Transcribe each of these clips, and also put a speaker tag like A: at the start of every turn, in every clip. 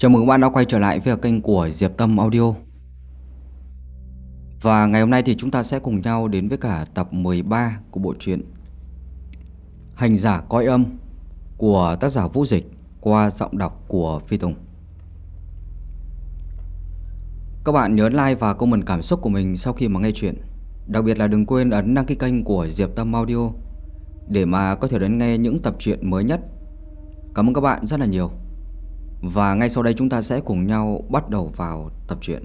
A: Chào mừng các bạn đã quay trở lại với kênh của Diệp Tâm Audio. Và ngày hôm nay thì chúng ta sẽ cùng nhau đến với cả tập 13 của bộ truyện Hành giả coi âm của tác giả Vũ Dịch qua giọng đọc của Phi Tùng. Các bạn nhớ like và comment cảm xúc của mình sau khi mà nghe chuyện. Đặc biệt là đừng quên ấn đăng ký kênh của Diệp Tâm Audio Để mà có thể đến nghe những tập truyện mới nhất. Cảm ơn các bạn rất là nhiều và ngay sau đây chúng ta sẽ cùng nhau bắt đầu vào tập truyện.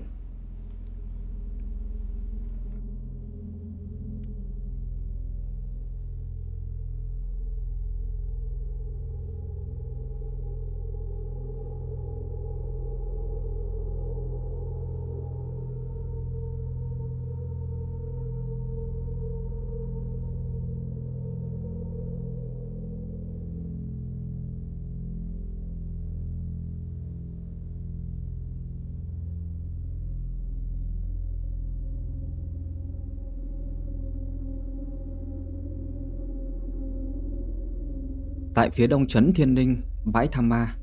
A: Tại phía đông trấn Thiên Ninh, bãi Tham Ma.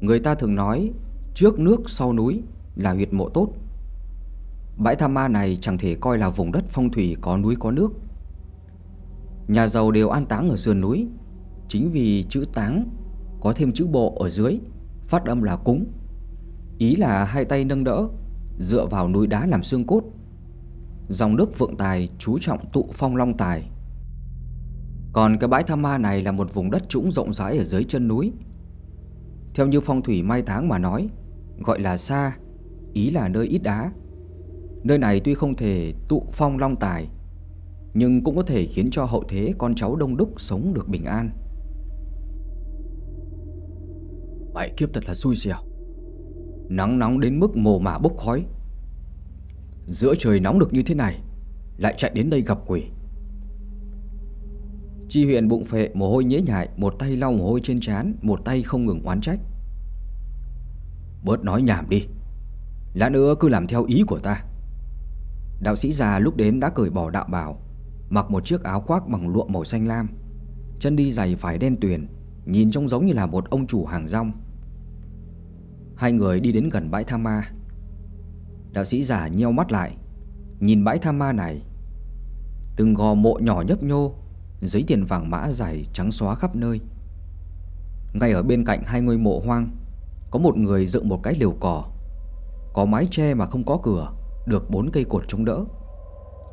A: Người ta thường nói trước nước sau núi là huyệt mộ tốt. Bãi Tham Ma này chẳng thể coi là vùng đất phong thủy có núi có nước. Nhà giàu đều an táng ở sườn núi. Chính vì chữ táng có thêm chữ bộ ở dưới Phát âm là cúng. Ý là hai tay nâng đỡ Dựa vào núi đá làm xương cốt. Dòng nước vượng tài chú trọng tụ phong long tài còn cái bãi tham ma này là một vùng đất trũng rộng rãi ở dưới chân núi. Theo như phong thủy mai tháng mà nói Gọi là xa Ý là nơi ít đá. Nơi này tuy không thể tụ phong long tài Nhưng cũng có thể khiến cho hậu thế con cháu đông đúc sống được bình an. Bảy kiếp thật là xui xẻo. Nắng nóng đến mức mồ mả bốc khói. Giữa trời nóng được như thế này Lại chạy đến đây gặp quỷ Chi huyện bụng phệ, mồ hôi nhễ nhại, Một tay lau mồ hôi trên trán, Một tay không ngừng oán trách. Bớt nói nhảm đi, Lát nữa cứ làm theo ý của ta. Đạo sĩ già lúc đến đã cởi bỏ đạo bào Mặc một chiếc áo khoác bằng lụa màu xanh lam, Chân đi giày phải đen tuyền, Nhìn trông giống như là một ông chủ hàng rong. Hai người đi đến gần bãi tham ma. Đạo sĩ già nheo mắt lại, Nhìn bãi tham ma này, Từng gò mộ nhỏ nhấp nhô Giấy tiền vàng mã dài trắng xóa khắp nơi. Ngay ở bên cạnh hai ngôi mộ hoang, Có một người dựng một cái liều cỏ. Có mái tre mà không có cửa, Được bốn cây cột chống đỡ.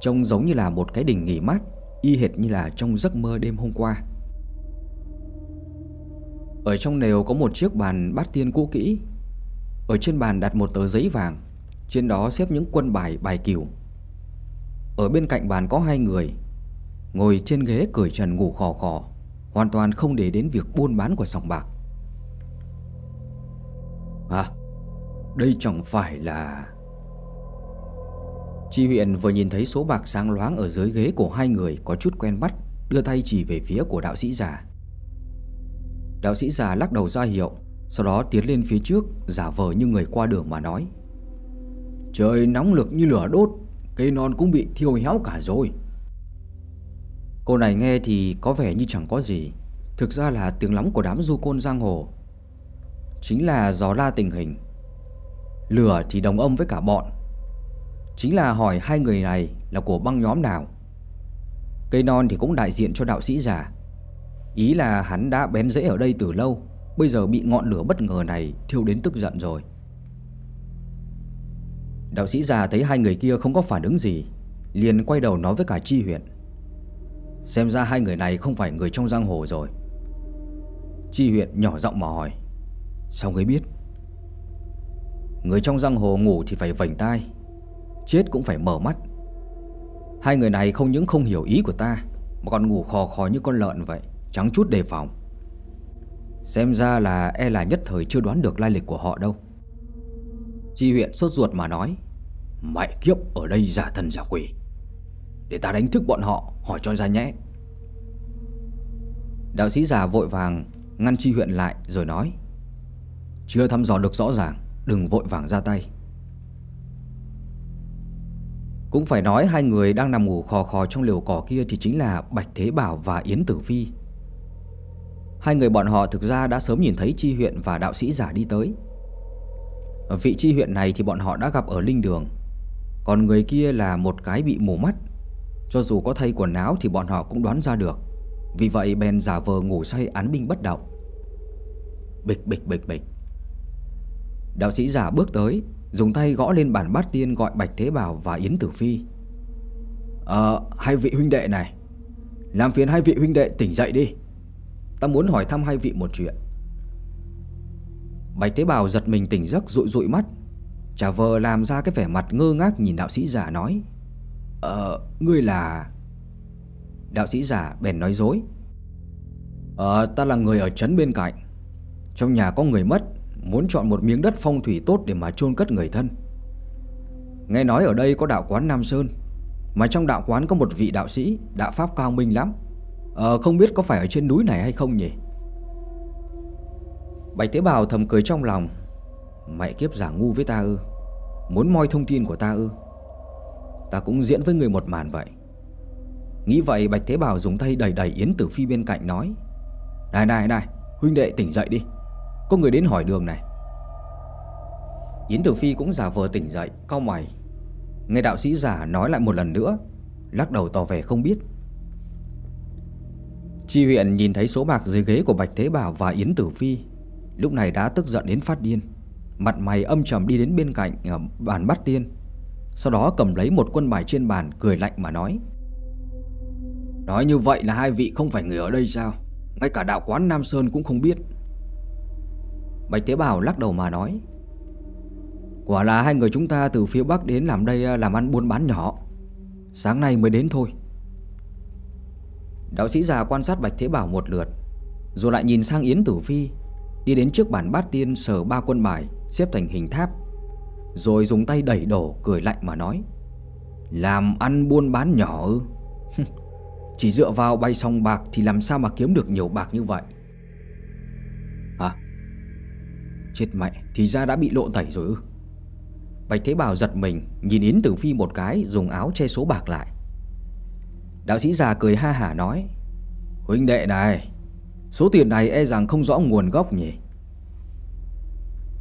A: Trông giống như là một cái đình nghỉ mát, Y hệt như là trong giấc mơ đêm hôm qua. Ở trong nều có một chiếc bàn bát tiên cũ kỹ. Ở trên bàn đặt một tờ giấy vàng, Trên đó xếp những quân bài bài cửu. Ở bên cạnh bàn có hai người Ngồi trên ghế cười trần ngủ khò khò, Hoàn toàn không để đến việc buôn bán của sòng bạc. À Đây chẳng phải là Chi huyện vừa nhìn thấy số bạc sáng loáng ở dưới ghế của hai người có chút quen mắt, Đưa tay chỉ về phía của đạo sĩ già. Đạo sĩ già lắc đầu ra hiệu, Sau đó tiến lên phía trước, Giả vờ như người qua đường mà nói. Trời nóng lực như lửa đốt, Cây non cũng bị thiêu héo cả rồi. Cô này nghe thì có vẻ như chẳng có gì. Thực ra là tiếng lóng của đám du côn giang hồ. Chính là gió la tình hình. Lửa thì đồng âm với cả bọn. Chính là hỏi hai người này là của băng nhóm nào. Cây non thì cũng đại diện cho đạo sĩ già. Ý là hắn đã bén rễ ở đây từ lâu, Bây giờ bị ngọn lửa bất ngờ này thiêu đến tức giận rồi. Đạo sĩ già thấy hai người kia không có phản ứng gì, Liền quay đầu nói với cả chi huyện Xem ra hai người này không phải người trong giang hồ rồi. Chi huyện nhỏ giọng mà hỏi, Sao ngươi biết? Người trong giang hồ ngủ thì phải vành tai, Chết cũng phải mở mắt. Hai người này không những không hiểu ý của ta, Mà còn ngủ khò khò như con lợn vậy Chẳng chút đề phòng. Xem ra là e là nhất thời chưa đoán được lai lịch của họ đâu. Chi huyện sốt ruột mà nói, Mẹ kiếp, ở đây giả thần giả quỷ để ta đánh thức bọn họ, Hỏi cho ra nhé. Đạo sĩ già vội vàng Ngăn chi huyện lại rồi nói, Chưa thăm dò được rõ ràng, Đừng vội vàng ra tay. Cũng phải nói hai người đang nằm ngủ khò khò trong liều cỏ kia Thì chính là Bạch Thế Bảo và Yến Tử Phi. Hai người bọn họ thực ra đã sớm nhìn thấy Chi huyện và đạo sĩ giả đi tới. Ở vị chi huyện này thì bọn họ đã gặp ở linh đường. Còn người kia là một cái bị mù mắt. Cho dù có thay quần áo thì bọn họ cũng đoán ra được. Vì vậy bèn giả vờ ngủ say án binh bất động. Bịch bịch bịch bịch. Đạo sĩ giả bước tới Dùng tay gõ lên bàn bát tiên gọi Bạch Thế Bảo và Yến Tử Phi. Ờ, hai vị huynh đệ này Làm phiền hai vị huynh đệ tỉnh dậy đi. Ta muốn hỏi thăm hai vị một chuyện. Bạch Thế Bảo giật mình tỉnh giấc rụi rụi mắt. Chả vờ làm ra cái vẻ mặt ngơ ngác nhìn đạo sĩ giả nói. Ờ, ngươi là... Đạo sĩ giả bèn nói dối. Ờ, ta là người ở trấn bên cạnh. Trong nhà có người mất Muốn chọn một miếng đất phong thủy tốt để mà chôn cất người thân. Nghe nói ở đây có đạo quán Nam Sơn Mà trong đạo quán có một vị đạo sĩ Đạo Pháp cao minh lắm. Ờ không biết có phải ở trên núi này hay không nhỉ? Bạch Tế Bào thầm cười trong lòng. Mẹ kiếp giả ngu với ta ư? Muốn moi thông tin của ta ư? Ta cũng diễn với người một màn vậy. Nghĩ vậy, Bạch thế bảo dùng tay đẩy đẩy Yến Tử Phi bên cạnh nói, Này này này, Huynh đệ tỉnh dậy đi. Có người đến hỏi đường này. Yến Tử Phi cũng giả vờ tỉnh dậy Cao mày. Nghe đạo sĩ giả nói lại một lần nữa, Lắc đầu tỏ vẻ không biết. Chi huyện nhìn thấy số bạc dưới ghế của Bạch Thế Bảo và Yến Tử Phi, Lúc này đã tức giận đến phát điên. Mặt mày âm trầm đi đến bên cạnh ờ, bàn bắt tiên. Sau đó cầm lấy một quân bài trên bàn, cười lạnh mà nói. Nói như vậy là hai vị không phải người ở đây sao? Ngay cả đạo quán Nam Sơn cũng không biết. Bạch Tế Bảo lắc đầu mà nói. Quả là hai người chúng ta từ phía Bắc đến làm đây à, làm ăn buôn bán nhỏ. Sáng nay mới đến thôi. Đạo sĩ già quan sát Bạch Thế Bảo một lượt, Rồi lại nhìn sang Yến Tử Phi, Đi đến trước bàn bát tiên sờ ba quân bài, Xếp thành hình tháp. Rồi dùng tay đẩy đổ, cười lạnh mà nói, Làm ăn buôn bán nhỏ ư? Chỉ dựa vào bay song bạc Thì làm sao mà kiếm được nhiều bạc như vậy? Hả? Chết mẹ, Thì ra đã bị lộ tẩy rồi ư? Bạch Thế Bảo giật mình, Nhìn Yến Tử Phi một cái, Dùng áo che số bạc lại. Đạo sĩ già cười ha hả nói, Huynh đệ này, Số tiền này e rằng không rõ nguồn gốc nhỉ?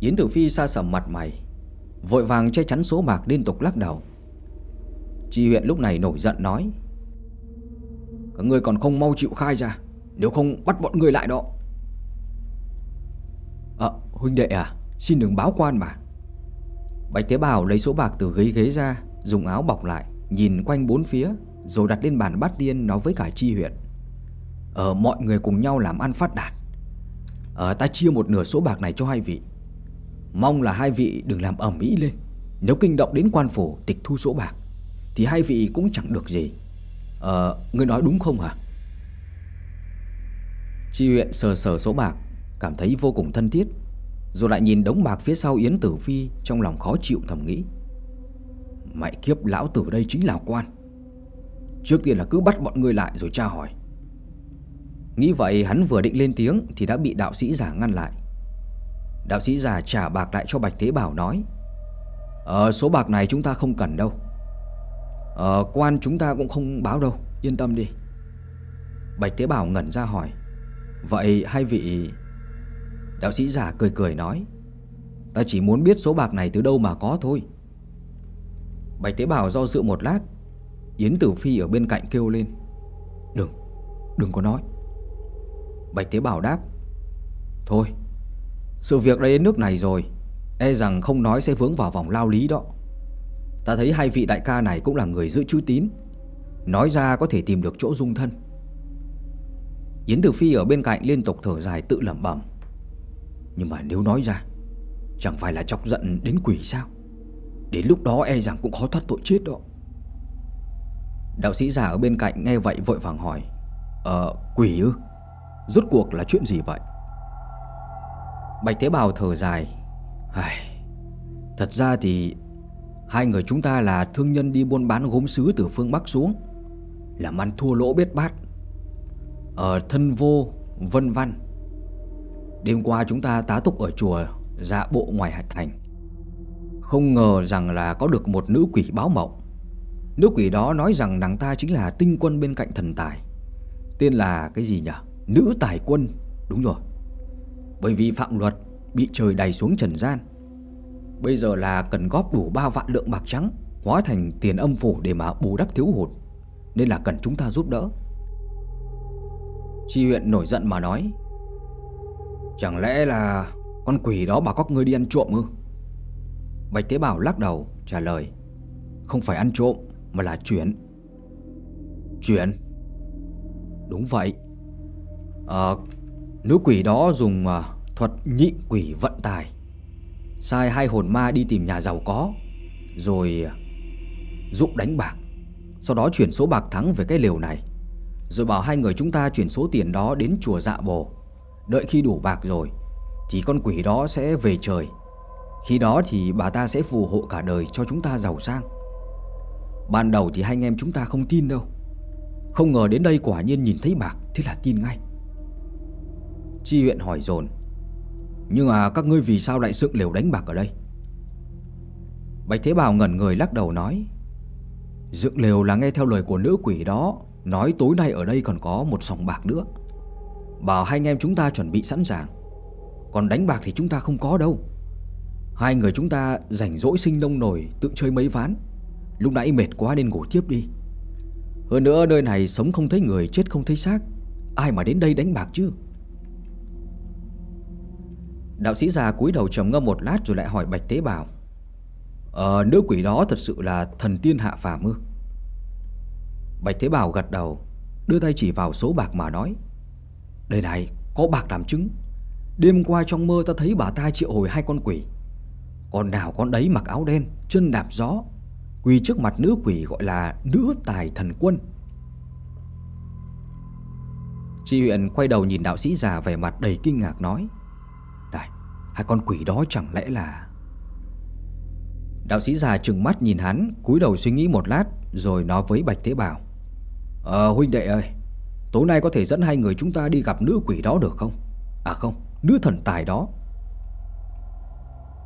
A: Yến Tử Phi xa sầm mặt mày Vội vàng che chắn số bạc liên tục lắc đầu. Chi huyện lúc này nổi giận nói, Các người còn không mau chịu khai ra, Nếu không bắt bọn người lại đó. Ờ huynh đệ à Xin đừng báo quan mà. Bạch Tế bào lấy số bạc từ ghế ghế ra, Dùng áo bọc lại, Nhìn quanh bốn phía, Rồi đặt lên bàn bát tiên nói với cả chi huyện. Ờ mọi người cùng nhau làm ăn phát đạt. Ờ ta chia một nửa số bạc này cho hai vị Mong là hai vị đừng làm ẩm ý lên. Nếu kinh động đến quan phủ, tịch thu số bạc, Thì hai vị cũng chẳng được gì. Ờ ngươi nói đúng không hả? Chi huyện sờ sờ số bạc, Cảm thấy vô cùng thân thiết, Rồi lại nhìn đống bạc phía sau Yến Tử Phi Trong lòng khó chịu thầm nghĩ. Mẹ kiếp, lão tử đây chính là quan. Trước tiên là cứ bắt bọn người lại rồi tra hỏi. Nghĩ vậy, hắn vừa định lên tiếng Thì đã bị đạo sĩ giả ngăn lại. Đạo sĩ già trả bạc lại cho Bạch Thế Bảo nói Ờ số bạc này chúng ta không cần đâu. Ờ quan chúng ta cũng không báo đâu Yên tâm đi. Bạch Thế Bảo ngẩn ra hỏi Vậy hai vị Đạo sĩ giả cười cười nói Ta chỉ muốn biết số bạc này từ đâu mà có thôi. Bạch thế Bảo do dự một lát Yến Tử Phi ở bên cạnh kêu lên Đừng, đừng có nói. Bạch thế Bảo đáp Thôi sự việc đã đến nước này rồi. E rằng không nói sẽ vướng vào vòng lao lý đó. Ta thấy hai vị đại ca này cũng là người giữ chữ tín. Nói ra có thể tìm được chỗ dung thân. Yến Tử Phi ở bên cạnh liên tục thở dài tự lẩm bẩm. Nhưng mà nếu nói ra, Chẳng phải là chọc giận đến quỷ sao? Đến lúc đó e rằng cũng khó thoát tội chết đó. Đạo sĩ già ở bên cạnh nghe vậy vội vàng hỏi Ờ quỷ ư? Rốt cuộc là chuyện gì vậy? Bạch Tế Bào thở dài. Ai, Thật ra thì Hai người chúng ta là thương nhân đi buôn bán gốm sứ từ phương Bắc xuống Làm ăn thua lỗ biết bát. Ở thân vô Vân Văn Đêm qua chúng ta tá túc ở chùa Dạ bộ ngoài hạch thành. Không ngờ rằng là có được một nữ quỷ báo mộng. Nữ quỷ đó nói rằng nàng ta chính là tinh quân bên cạnh thần tài. Tên là cái gì nhỉ? Nữ tài quân. Đúng rồi bởi vì phạm luật Bị trời đày xuống trần gian. Bây giờ là cần góp đủ 3 vạn lượng bạc trắng Hóa thành tiền âm phủ để mà bù đắp thiếu hụt Nên là cần chúng ta giúp đỡ. Chi huyện nổi giận mà nói Chẳng lẽ là con quỷ đó bảo các ngươi đi ăn trộm ư? Bạch Tế Bảo lắc đầu trả lời Không phải ăn trộm mà là chuyển. Chuyển? Đúng vậy. À, Nữ quỷ đó dùng uh, thuật nhị quỷ vận tài. Sai hai hồn ma đi tìm nhà giàu có Rồi uh, dụng đánh bạc. Sau đó chuyển số bạc thắng về cái liều này. Rồi bảo hai người chúng ta chuyển số tiền đó đến chùa dạ bồ. Đợi khi đủ bạc rồi Thì con quỷ đó sẽ về trời. Khi đó thì bà ta sẽ phù hộ cả đời cho chúng ta giàu sang. Ban đầu thì hai anh em chúng ta không tin đâu. Không ngờ đến đây quả nhiên nhìn thấy bạc Thế là tin ngay. Chi huyện hỏi dồn. Nhưng mà các ngươi vì sao lại dựng liều đánh bạc ở đây? Bạch Thế Bảo ngẩn người lắc đầu nói, Dựng liều là nghe theo lời của nữ quỷ đó, Nói tối nay ở đây còn có một sòng bạc nữa. Bảo hai anh em chúng ta chuẩn bị sẵn sàng, Còn đánh bạc thì chúng ta không có đâu. Hai người chúng ta rảnh rỗi sinh nông nổi Tự chơi mấy ván. Lúc nãy mệt quá nên ngủ tiếp đi. Hơn nữa nơi này sống không thấy người, Chết không thấy xác. Ai mà đến đây đánh bạc chứ? Đạo sĩ già cúi đầu trầm ngâm một lát Rồi lại hỏi Bạch Tế Bảo Ờ nữ quỷ đó thật sự là thần tiên hạ phàm ư? Bạch Thế Bảo gật đầu, Đưa tay chỉ vào số bạc mà nói. Đây này, có bạc làm chứng. Đêm qua trong mơ ta thấy bà ta triệu hồi hai con quỷ. Con nào con đấy mặc áo đen, Chân đạp gió, Quỳ trước mặt nữ quỷ gọi là nữ tài thần quân. Chị huyện quay đầu nhìn đạo sĩ già vẻ mặt đầy kinh ngạc nói. Hai con quỷ đó chẳng lẽ là Đạo sĩ già trừng mắt nhìn hắn, cúi đầu suy nghĩ một lát, Rồi nói với Bạch Thế Bảo Ờ huynh đệ ơi, Tối nay có thể dẫn hai người chúng ta đi gặp nữ quỷ đó được không? À không, Nữ thần tài đó.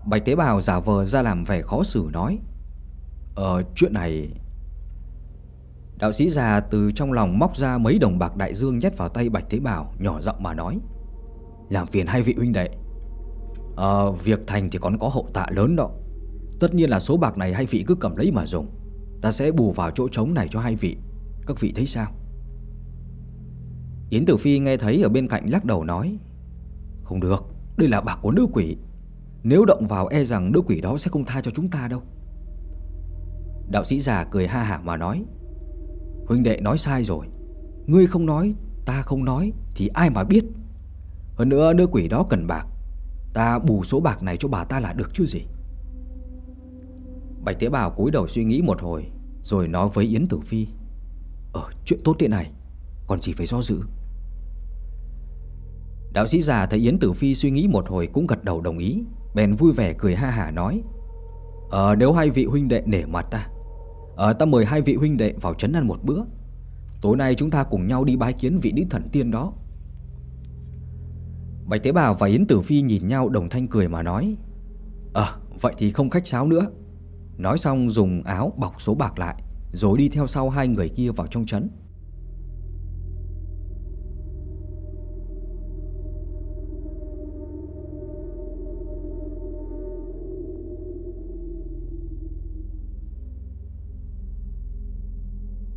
A: Bạch Tế Bào giả vờ ra làm vẻ khó xử nói Ờ chuyện này Đạo sĩ già từ trong lòng móc ra mấy đồng bạc đại dương nhét vào tay Bạch Tế Bào, Nhỏ giọng mà nói, Làm phiền hai vị huynh đệ. Ờ việc thành thì còn có hậu tạ lớn đó. Tất nhiên là số bạc này hai vị cứ cầm lấy mà dùng. Ta sẽ bù vào chỗ trống này cho hai vị. Các vị thấy sao? Yến Tử Phi nghe thấy ở bên cạnh lắc đầu nói, Không được, Đây là bạc của nữ quỷ. Nếu động vào e rằng nữ quỷ đó sẽ không tha cho chúng ta đâu. Đạo sĩ già cười ha hả mà nói, Huynh đệ nói sai rồi. Ngươi không nói, Ta không nói Thì ai mà biết? Hơn nữa nữ quỷ đó cần bạc. Ta bù số bạc này cho bà ta là được chứ gì? Bạch Tế Bào cúi đầu suy nghĩ một hồi, Rồi nói với Yến Tử Phi. Ờ chuyện tốt thế này, Còn chỉ phải do dự? Đạo sĩ già thấy Yến Tử Phi suy nghĩ một hồi cũng gật đầu đồng ý, Bèn vui vẻ cười ha hả nói. Ờ nếu hai vị huynh đệ nể mặt ta Ờ ta mời hai vị huynh đệ vào trấn ăn một bữa. Tối nay chúng ta cùng nhau đi bái kiến vị nữ thần tiên đó. Bạch Tế Bào và Yến Tử Phi nhìn nhau đồng thanh cười mà nói Ờ vậy thì không khách sáo nữa. Nói xong dùng áo bọc số bạc lại, Rồi đi theo sau hai người kia vào trong trấn.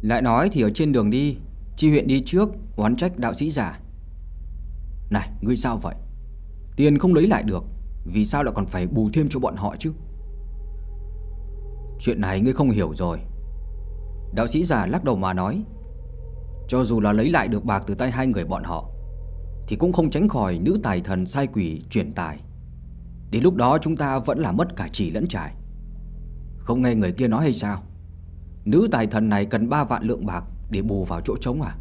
A: Lại nói thì ở trên đường đi, Chi huyện đi trước, Oán trách đạo sĩ giả. Này, ngươi sao vậy? Tiền không lấy lại được, Vì sao lại còn phải bù thêm cho bọn họ chứ? Chuyện này ngươi không hiểu rồi. Đạo sĩ già lắc đầu mà nói, Cho dù là lấy lại được bạc từ tay hai người bọn họ, Thì cũng không tránh khỏi nữ tài thần sai quỷ chuyển tài. Đến lúc đó chúng ta vẫn là mất cả chỉ lẫn trải. Không nghe người kia nói hay sao? Nữ tài thần này cần 3 vạn lượng bạc Để bù vào chỗ trống à?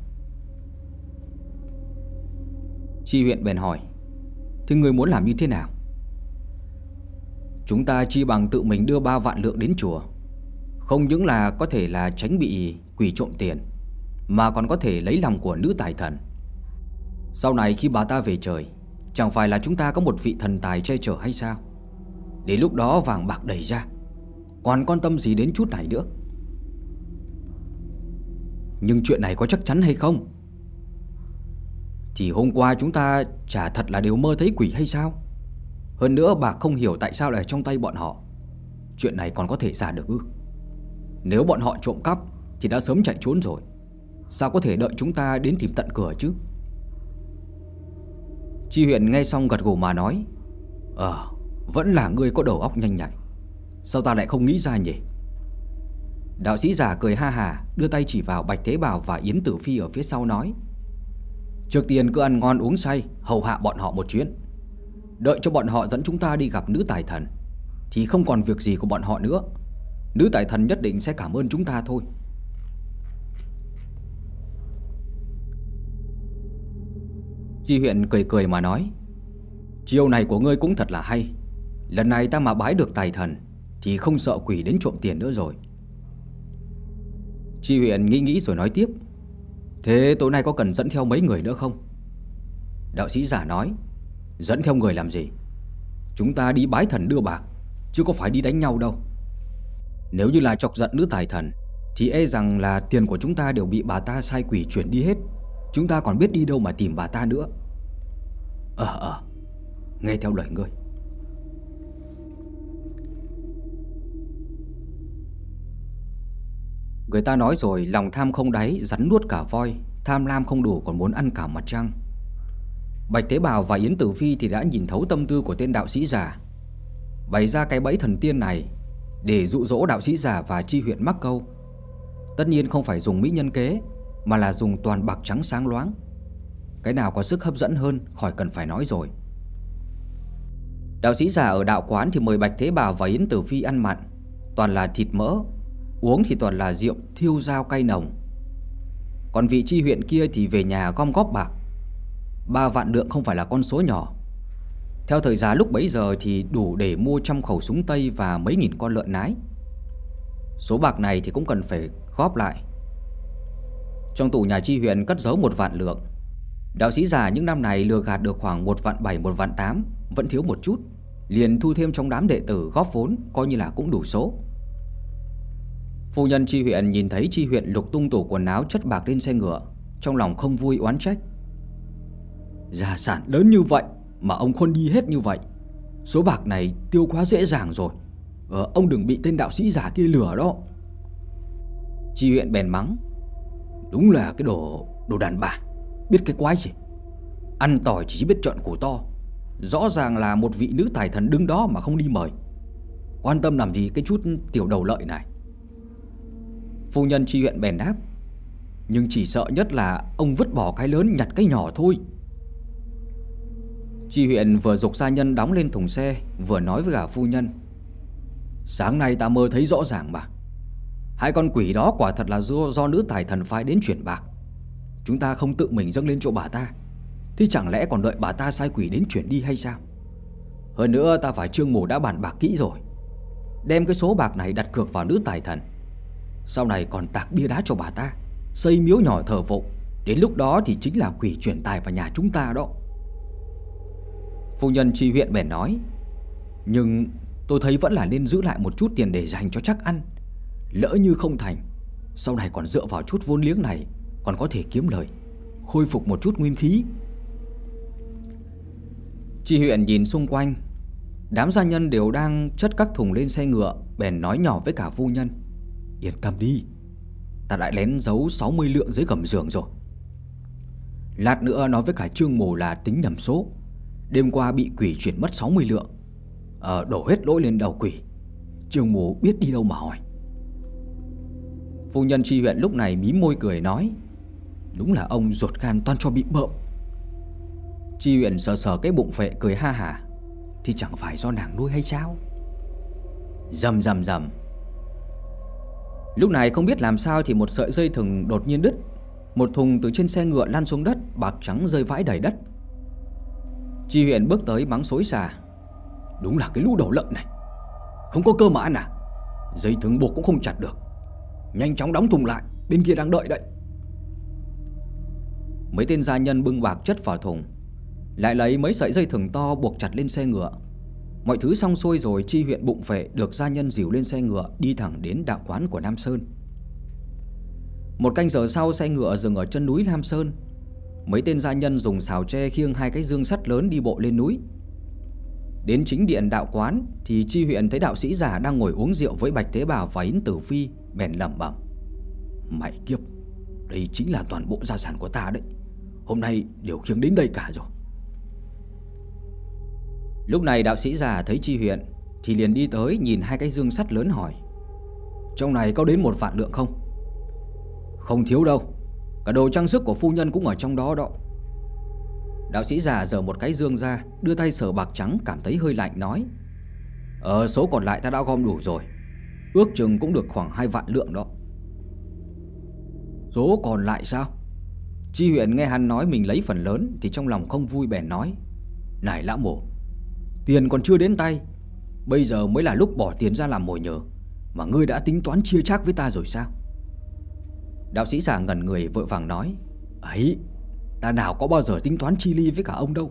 A: Chi huyện bèn hỏi Thì người muốn làm như thế nào? Chúng ta chi bằng tự mình đưa 3 vạn lượng đến chùa, Không những là có thể là tránh bị quỷ trộm tiền, Mà còn có thể lấy lòng của nữ tài thần. Sau này khi bà ta về trời, Chẳng phải là chúng ta có một vị thần tài che chở hay sao? Đến lúc đó vàng bạc đầy ra, Còn quan tâm gì đến chút này nữa? Nhưng chuyện này có chắc chắn hay không? Thì hôm qua chúng ta chả thật là đều mơ thấy quỷ hay sao? Hơn nữa bà không hiểu tại sao lại trong tay bọn họ. Chuyện này còn có thể giả được ư? Nếu bọn họ trộm cắp Thì đã sớm chạy trốn rồi. Sao có thể đợi chúng ta đến tìm tận cửa chứ? Chi huyện nghe xong gật gù mà nói Ờ Vẫn là ngươi có đầu óc nhanh nhạy. Sao ta lại không nghĩ ra nhỉ? Đạo sĩ già cười ha hà, Đưa tay chỉ vào Bạch Thế Bảo và Yến Tử Phi ở phía sau nói Trước tiên cứ ăn ngon uống say, Hầu hạ bọn họ một chuyến. Đợi cho bọn họ dẫn chúng ta đi gặp nữ tài thần, Thì không còn việc gì của bọn họ nữa. Nữ tài thần nhất định sẽ cảm ơn chúng ta thôi. Chi huyện cười cười mà nói Chiều này của ngươi cũng thật là hay. Lần này ta mà bái được tài thần, Thì không sợ quỷ đến trộm tiền nữa rồi. Chi huyện nghĩ nghĩ rồi nói tiếp Thế tối nay có cần dẫn theo mấy người nữa không? Đạo sĩ giả nói, Dẫn theo người làm gì? Chúng ta đi bái thần đưa bạc, Chứ có phải đi đánh nhau đâu. Nếu như là chọc giận nữ tài thần, Thì e rằng là tiền của chúng ta đều bị bà ta sai quỷ chuyển đi hết. Chúng ta còn biết đi đâu mà tìm bà ta nữa. Ờ ờ Nghe theo lời ngươi. Người ta nói rồi, lòng tham không đáy, Rắn nuốt cả voi. Tham lam không đủ, còn muốn ăn cả mặt trăng. Bạch Tế Bào và Yến Tử Phi thì đã nhìn thấu tâm tư của tên đạo sĩ già. Bày ra cái bẫy thần tiên này Để dụ dỗ đạo sĩ già và chi huyện mắc câu. Tất nhiên không phải dùng mỹ nhân kế, Mà là dùng toàn bạc trắng sáng loáng. Cái nào có sức hấp dẫn hơn, khỏi cần phải nói rồi. Đạo sĩ già ở đạo quán thì mời Bạch Thế Bào và Yến Tử Phi ăn mặn. Toàn là thịt mỡ Uống thì toàn là rượu, thiêu dao cay nồng. Còn vị chi huyện kia thì về nhà gom góp bạc. Ba vạn lượng không phải là con số nhỏ. Theo thời giá lúc bấy giờ thì đủ để mua trăm khẩu súng Tây và mấy nghìn con lợn nái. Số bạc này thì cũng cần phải góp lại. Trong tủ nhà chi huyện cất giấu một vạn lượng. Đạo sĩ già những năm này lừa gạt được khoảng một vạn bảy, một vạn tám, Vẫn thiếu một chút. Liền thu thêm trong đám đệ tử góp vốn, Coi như là cũng đủ số. Phu nhân chi huyện nhìn thấy chi huyện lục tung tủ quần áo chất bạc lên xe ngựa Trong lòng không vui oán trách. Gia sản lớn như vậy Mà ông khôn đi hết như vậy Số bạc này tiêu quá dễ dàng rồi. Ờ, Ông đừng bị tên đạo sĩ giả kia lừa đó. Chi huyện bèn mắng Đúng là cái đồ đồ đàn bà Biết cái quái gì? Ăn tỏi chỉ biết chọn củ to Rõ ràng là một vị nữ tài thần đứng đó mà không đi mời. Quan tâm làm gì cái chút tiểu đầu lợi này? Phu nhân chi huyện bèn đáp Nhưng chỉ sợ nhất là Ông vứt bỏ cái lớn nhặt cái nhỏ thôi. Chi huyện vừa dục gia nhân đóng lên thùng xe Vừa nói với cả phu nhân Sáng nay ta mơ thấy rõ ràng mà. Hai con quỷ đó quả thật là do, do nữ tài thần phái đến chuyển bạc. Chúng ta không tự mình dâng lên chỗ bà ta. Thì chẳng lẽ còn đợi bà ta sai quỷ đến chuyển đi hay sao? Hơn nữa ta phải trương mổ đã bàn bạc kỹ rồi. Đem cái số bạc này đặt cược vào nữ tài thần. Sau này còn tạc bia đá cho bà ta, Xây miếu nhỏ thờ phụng. Đến lúc đó thì chính là quỷ chuyển tài vào nhà chúng ta đó. Phu nhân tri huyện bèn nói, Nhưng tôi thấy vẫn là nên giữ lại một chút tiền để dành cho chắc ăn. Lỡ như không thành, Sau này còn dựa vào chút vốn liếng này, Còn có thể kiếm lời. Khôi phục một chút nguyên khí. Tri huyện nhìn xung quanh, Đám gia nhân đều đang chất các thùng lên xe ngựa, Bèn nói nhỏ với cả phu nhân Yên tâm đi. Ta đã lén giấu 60 lượng dưới gầm giường rồi. Lát nữa nói với cả Trương Mù là tính nhầm số. Đêm qua bị quỷ chuyển mất 60 lượng. Ờ đổ hết lỗi lên đầu quỷ. Trương Mù biết đi đâu mà hỏi. Phu nhân tri huyện lúc này mím môi cười nói, Đúng là ông ruột gan toàn cho bị bợm. Tri huyện sờ sờ cái bụng phệ cười ha hả, Thì chẳng phải do nàng nuôi hay sao? Dầm dầm dầm Lúc này không biết làm sao thì một sợi dây thừng đột nhiên đứt. Một thùng từ trên xe ngựa lăn xuống đất, Bạc trắng rơi vãi đầy đất. Chi huyện bước tới mắng xối xà Đúng là cái lũ đầu lợn này. Không có cơ mà ăn à? Dây thừng buộc cũng không chặt được. Nhanh chóng đóng thùng lại, Bên kia đang đợi đấy. Mấy tên gia nhân bưng bạc chất vào thùng, Lại lấy mấy sợi dây thừng to buộc chặt lên xe ngựa. Mọi thứ xong xuôi rồi Chi huyện bụng phệ được gia nhân dìu lên xe ngựa Đi thẳng đến đạo quán của Nam Sơn Một canh giờ sau xe ngựa dừng ở chân núi Nam Sơn Mấy tên gia nhân dùng xào tre khiêng hai cái dương sắt lớn đi bộ lên núi Đến chính điện đạo quán thì chi huyện thấy đạo sĩ già đang ngồi uống rượu với Bạch Thế Bảo và Yến Tử Phi, bèn lẩm bẩm. Mày kiếp, đây chính là toàn bộ gia sản của ta đấy. Hôm nay đều khiêng đến đây cả rồi. Lúc này đạo sĩ già thấy chi huyện thì liền đi tới nhìn hai cái dương sắt lớn hỏi. Trong này có đến một vạn lượng không? Không thiếu đâu, cả đồ trang sức của phu nhân cũng ở trong đó đó. Đạo sĩ già giở một cái dương ra Đưa tay sờ bạc trắng cảm thấy hơi lạnh nói Ờ số còn lại ta đã gom đủ rồi Ước chừng cũng được khoảng 2 vạn lượng đó Số còn lại sao Chi huyện nghe hắn nói mình lấy phần lớn Thì trong lòng không vui bèn nói Này lão mổ Tiền còn chưa đến tay. Bây giờ mới là lúc bỏ tiền ra làm mồi nhờ. Mà ngươi đã tính toán chia chác với ta rồi sao? Đạo sĩ già ngẩn người vội vàng nói Ấy Ta nào có bao giờ tính toán chi ly với cả ông đâu.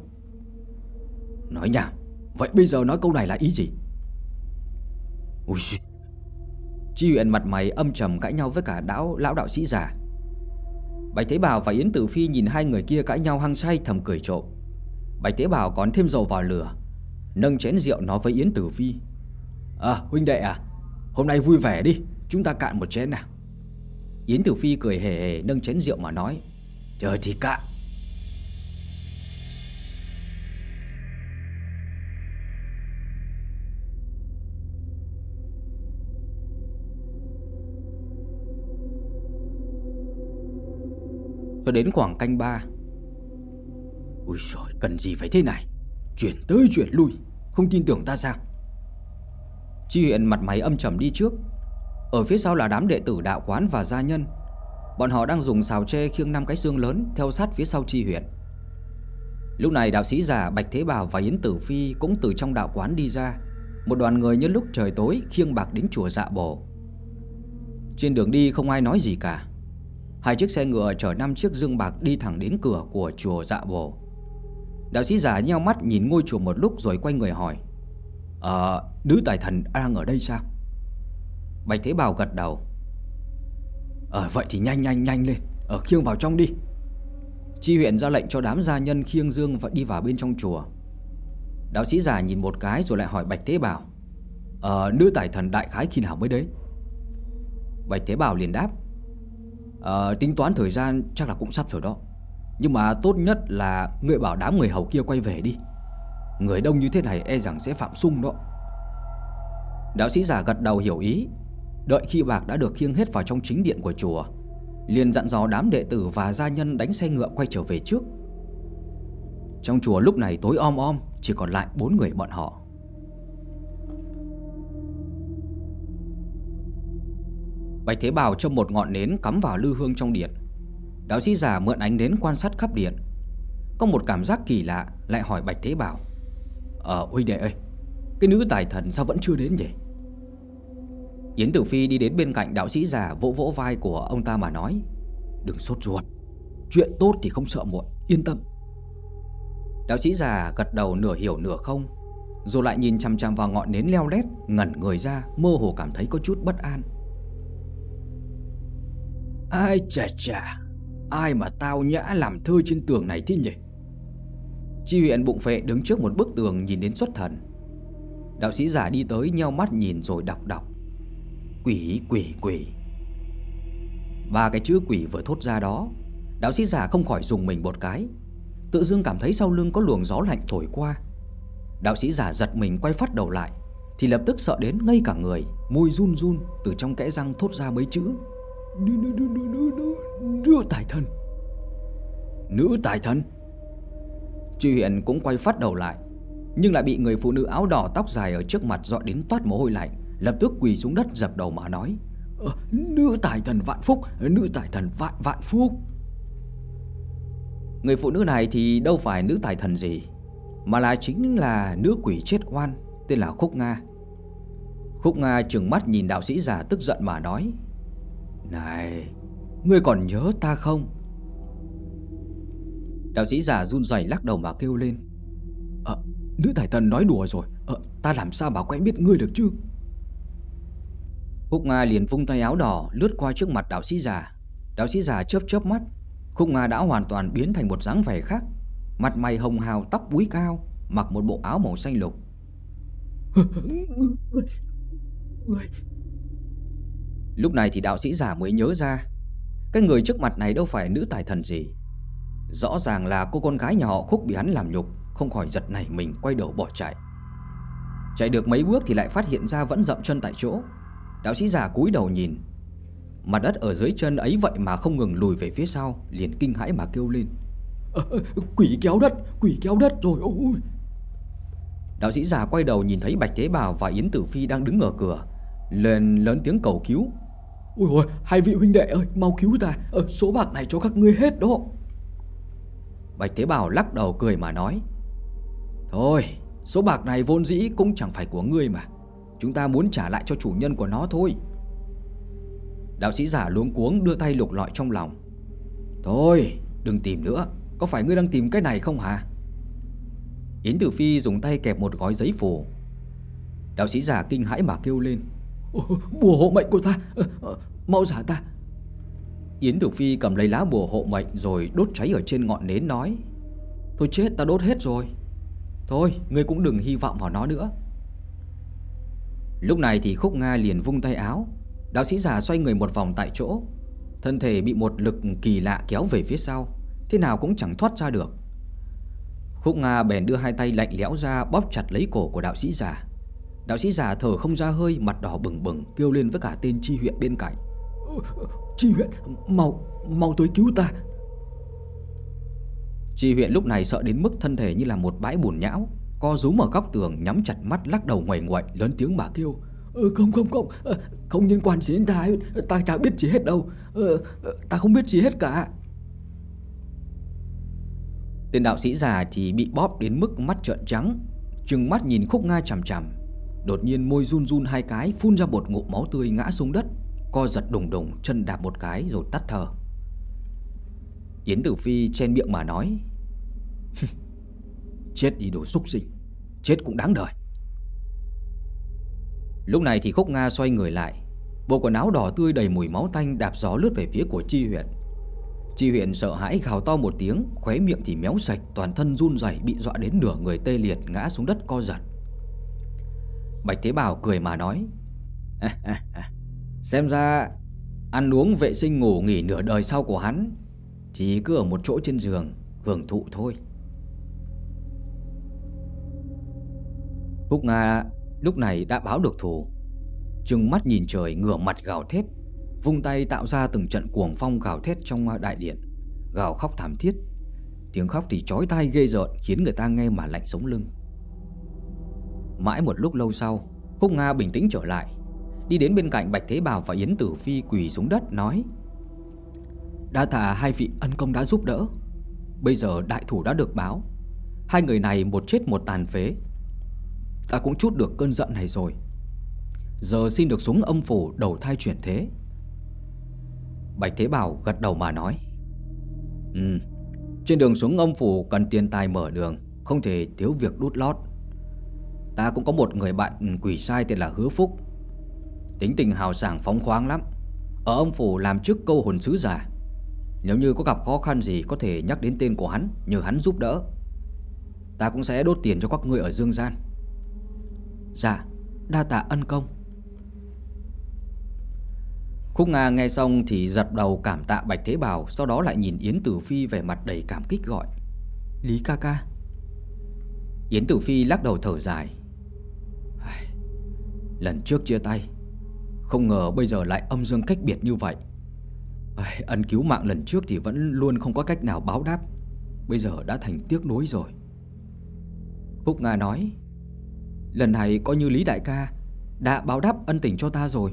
A: Nói nhảm Vậy bây giờ nói câu này là ý gì? Ui Chi huyện mặt mày âm trầm cãi nhau với cả đảo, lão đạo sĩ già. Bạch Thế Bảo và Yến Tử Phi nhìn hai người kia cãi nhau hăng say thầm cười trộm. Bạch Thế Bảo còn thêm dầu vào lửa. Nâng chén rượu nói với Yến Tử Phi À huynh đệ à Hôm nay vui vẻ đi, Chúng ta cạn một chén nào. Yến Tử Phi cười hề hề nâng chén rượu mà nói, trời thì cạn. Cho đến khoảng canh ba. Ui trời cần gì phải thế này? Chuyển tới chuyển lui, Không tin tưởng ta sao? Chi huyện mặt máy âm trầm đi trước. Ở phía sau là đám đệ tử đạo quán và gia nhân. Bọn họ đang dùng xào tre khiêng năm cái xương lớn Theo sát phía sau chi huyện Lúc này đạo sĩ già Bạch Thế Bảo và Yến Tử Phi Cũng từ trong đạo quán đi ra. Một đoàn người nhân lúc trời tối khiêng bạc đến chùa dạ bổ Trên đường đi không ai nói gì cả. Hai chiếc xe ngựa chở năm chiếc dương bạc đi thẳng đến cửa của chùa dạ bổ Đạo sĩ giả nheo mắt nhìn ngôi chùa một lúc rồi quay người hỏi Ờ, nữ tài thần đang ở đây sao? Bạch Thế Bảo gật đầu Ờ, vậy thì nhanh nhanh nhanh lên Ở khiêng vào trong đi Chi huyện ra lệnh cho đám gia nhân khiêng dương và đi vào bên trong chùa Đạo sĩ già nhìn một cái rồi lại hỏi Bạch Thế Bảo Ờ, nữ tài thần đại khái khi nào mới đấy? Bạch Thế Bảo liền đáp Ờ, tính toán thời gian chắc là cũng sắp rồi đó nhưng mà tốt nhất là người bảo đám người hầu kia quay về đi. Người đông như thế này e rằng sẽ phạm sung đó. Đạo sĩ giả gật đầu hiểu ý. Đợi khi bạc đã được khiêng hết vào trong chính điện của chùa, liền dặn dò đám đệ tử và gia nhân đánh xe ngựa quay trở về trước. Trong chùa lúc này tối om om, Chỉ còn lại bốn người bọn họ. Bạch Thế Bảo châm một ngọn nến cắm vào lư hương trong điện. Đạo sĩ già mượn ánh đến quan sát khắp điện. Có một cảm giác kỳ lạ, Lại hỏi Bạch Thế Bảo. Ờ huynh đệ ơi, Cái nữ tài thần sao vẫn chưa đến vậy Yến Tử Phi đi đến bên cạnh đạo sĩ già Vỗ vỗ vai của ông ta mà nói, Đừng sốt ruột, Chuyện tốt thì không sợ muộn, Yên tâm. Đạo sĩ già gật đầu nửa hiểu nửa không, Rồi lại nhìn chăm chăm vào ngọn nến leo lét, Ngẩn người ra, mơ hồ cảm thấy có chút bất an. Ai chà chà Ai mà tao nhã làm thơ trên tường này thế nhỉ? Chi huyện bụng phệ đứng trước một bức tường nhìn đến xuất thần. Đạo sĩ giả đi tới nheo mắt nhìn rồi đọc đọc. Quỷ quỷ quỷ. Ba cái chữ quỷ vừa thốt ra đó, Đạo sĩ giả không khỏi dùng mình một cái. Tự dưng cảm thấy sau lưng có luồng gió lạnh thổi qua. Đạo sĩ giả giật mình quay phát đầu lại, Thì lập tức sợ đến ngây cả người, Môi run run từ trong kẽ răng thốt ra mấy chữ. Nữ, tài thần. Nữ tài thần? Tri huyện cũng quay phát đầu lại Nhưng lại bị người phụ nữ áo đỏ tóc dài ở trước mặt dọa đến toát mồ hôi lạnh Lập tức quỳ xuống đất dập đầu mà nói ờ, Nữ tài thần vạn phúc Nữ tài thần vạn vạn phúc. Người phụ nữ này thì đâu phải nữ tài thần gì Mà là chính là nữ quỷ chết oan Tên là Khúc Nga. Khúc Nga trừng mắt nhìn đạo sĩ già tức giận mà nói này, Ngươi còn nhớ ta không? Đạo sĩ già run rẩy lắc đầu mà kêu lên. Ờ Nữ thải thần nói đùa rồi. Ờ ta làm sao mà quen biết ngươi được chứ? Khúc Nga liền vung tay áo đỏ lướt qua trước mặt đạo sĩ già. Đạo sĩ già chớp chớp mắt. Khúc Nga đã hoàn toàn biến thành một dáng vẻ khác. Mặt mày hồng hào, tóc búi cao, Mặc một bộ áo màu xanh lục. Người Lúc này thì đạo sĩ giả mới nhớ ra Cái người trước mặt này đâu phải nữ tài thần gì. Rõ ràng là cô con gái nhà họ Khúc bị hắn làm nhục Không khỏi giật này mình quay đầu bỏ chạy. Chạy được mấy bước thì lại phát hiện ra vẫn dậm chân tại chỗ. Đạo sĩ giả cúi đầu nhìn. Mặt đất ở dưới chân ấy vậy mà không ngừng lùi về phía sau Liền kinh hãi mà kêu lên. À, Quỷ kéo đất, quỷ kéo đất rồi ôi. Đạo sĩ già quay đầu nhìn thấy Bạch Thế Bảo và Yến Tử Phi đang đứng ở cửa Lên lớn tiếng cầu cứu ui ôi, hai vị huynh đệ ơi, mau cứu ta. Ờ, Số bạc này cho các ngươi hết đó. Bạch Thế Bảo lắc đầu cười mà nói Thôi, số bạc này vốn dĩ cũng chẳng phải của ngươi mà. Chúng ta muốn trả lại cho chủ nhân của nó thôi. Đạo sĩ giả luống cuống đưa tay lục lọi trong lòng. Thôi đừng tìm nữa. Có phải ngươi đang tìm cái này không hả? Yến Tử Phi dùng tay kẹp một gói giấy phù. Đạo sĩ giả kinh hãi mà kêu lên Bùa hộ mệnh của ta. Ờ, ờ, mau giả ta. Yến Tử Phi cầm lấy lá bùa hộ mệnh Rồi đốt cháy ở trên ngọn nến nói, Thôi chết, ta đốt hết rồi. Thôi, ngươi cũng đừng hy vọng vào nó nữa. Lúc này thì Khúc Nga liền vung tay áo. Đạo sĩ già xoay người một vòng tại chỗ. Thân thể bị một lực kỳ lạ kéo về phía sau, Thế nào cũng chẳng thoát ra được. Khúc Nga bèn đưa hai tay lạnh lẽo ra Bóp chặt lấy cổ của đạo sĩ già. Đạo sĩ già thở không ra hơi Mặt đỏ bừng bừng kêu lên với cả tên chi huyện bên cạnh. Chi huyện mau mau tới cứu ta. Chi huyện lúc này sợ đến mức thân thể như là một bãi bùn nhão Co rúm ở góc tường nhắm chặt mắt lắc đầu ngoẩy ngoậy lớn tiếng bà kêu ừ, Không không không ờ, Không liên quan gì đến ta Ta chẳng biết gì hết đâu ừ, Ta không biết gì hết cả. Tên đạo sĩ già thì bị bóp đến mức mắt trợn trắng Trừng mắt nhìn khúc nga chằm chằm. Đột nhiên môi run run hai cái, Phun ra một ngụm máu tươi ngã xuống đất. Co giật đùng đùng, chân đạp một cái rồi tắt thở. Yến Tử Phi chen miệng mà nói Chết đi đồ xúc sinh, Chết cũng đáng đời. Lúc này thì Khúc Nga xoay người lại, Bộ quần áo đỏ tươi đầy mùi máu tanh Đạp gió lướt về phía của Chi huyện Chi huyện sợ hãi gào to một tiếng, Khóe miệng thì méo sạch, Toàn thân run rẩy bị dọa đến nửa người tê liệt Ngã xuống đất co giật. Bạch Thế Bảo cười mà nói. Xem ra, Ăn uống, vệ sinh, ngủ, nghỉ nửa đời sau của hắn Thì cứ ở một chỗ trên giường, Hưởng thụ thôi. Phúc Nga lúc này đã báo được thù. Trừng mắt nhìn trời, ngửa mặt gào thét, Vung tay tạo ra từng trận cuồng phong gào thét trong đại điện, Gào khóc thảm thiết. Tiếng khóc thì chói tai ghê rợn, Khiến người ta nghe mà lạnh sống lưng. Mãi một lúc lâu sau, Khúc Nga bình tĩnh trở lại, Đi đến bên cạnh Bạch Thế Bảo và Yến Tử Phi quỳ xuống đất nói, Đã thả hai vị ân công đã giúp đỡ, Bây giờ đại thủ đã được báo. Hai người này một chết một tàn phế. Ta cũng chút được cơn giận này rồi. Giờ xin được xuống âm phủ đầu thai chuyển thế. Bạch Thế Bảo gật đầu mà nói Ừ Trên đường xuống âm phủ cần tiền tài mở đường, Không thể thiếu việc đút lót. Ta cũng có một người bạn quỷ sai tên là Hứa Phúc. Tính tình hào sảng phóng khoáng lắm. Ở âm phủ làm trước câu hồn sứ giả Nếu như có gặp khó khăn gì Có thể nhắc đến tên của hắn, Nhờ hắn giúp đỡ. Ta cũng sẽ đốt tiền cho các ngươi ở Dương Gian. Dạ Đa tạ ân công. Khúc Nga nghe xong thì giật đầu cảm tạ Bạch Thế Bảo, Sau đó lại nhìn Yến Tử Phi vẻ mặt đầy cảm kích gọi. Lý ca ca. Yến Tử Phi lắc đầu thở dài. Lần trước chia tay. Không ngờ bây giờ lại âm dương cách biệt như vậy. Ân cứu mạng lần trước thì vẫn luôn không có cách nào báo đáp. Bây giờ đã thành tiếc nuối rồi. Khúc Nga nói, Lần này coi như Lý Đại ca Đã báo đáp ân tình cho ta rồi.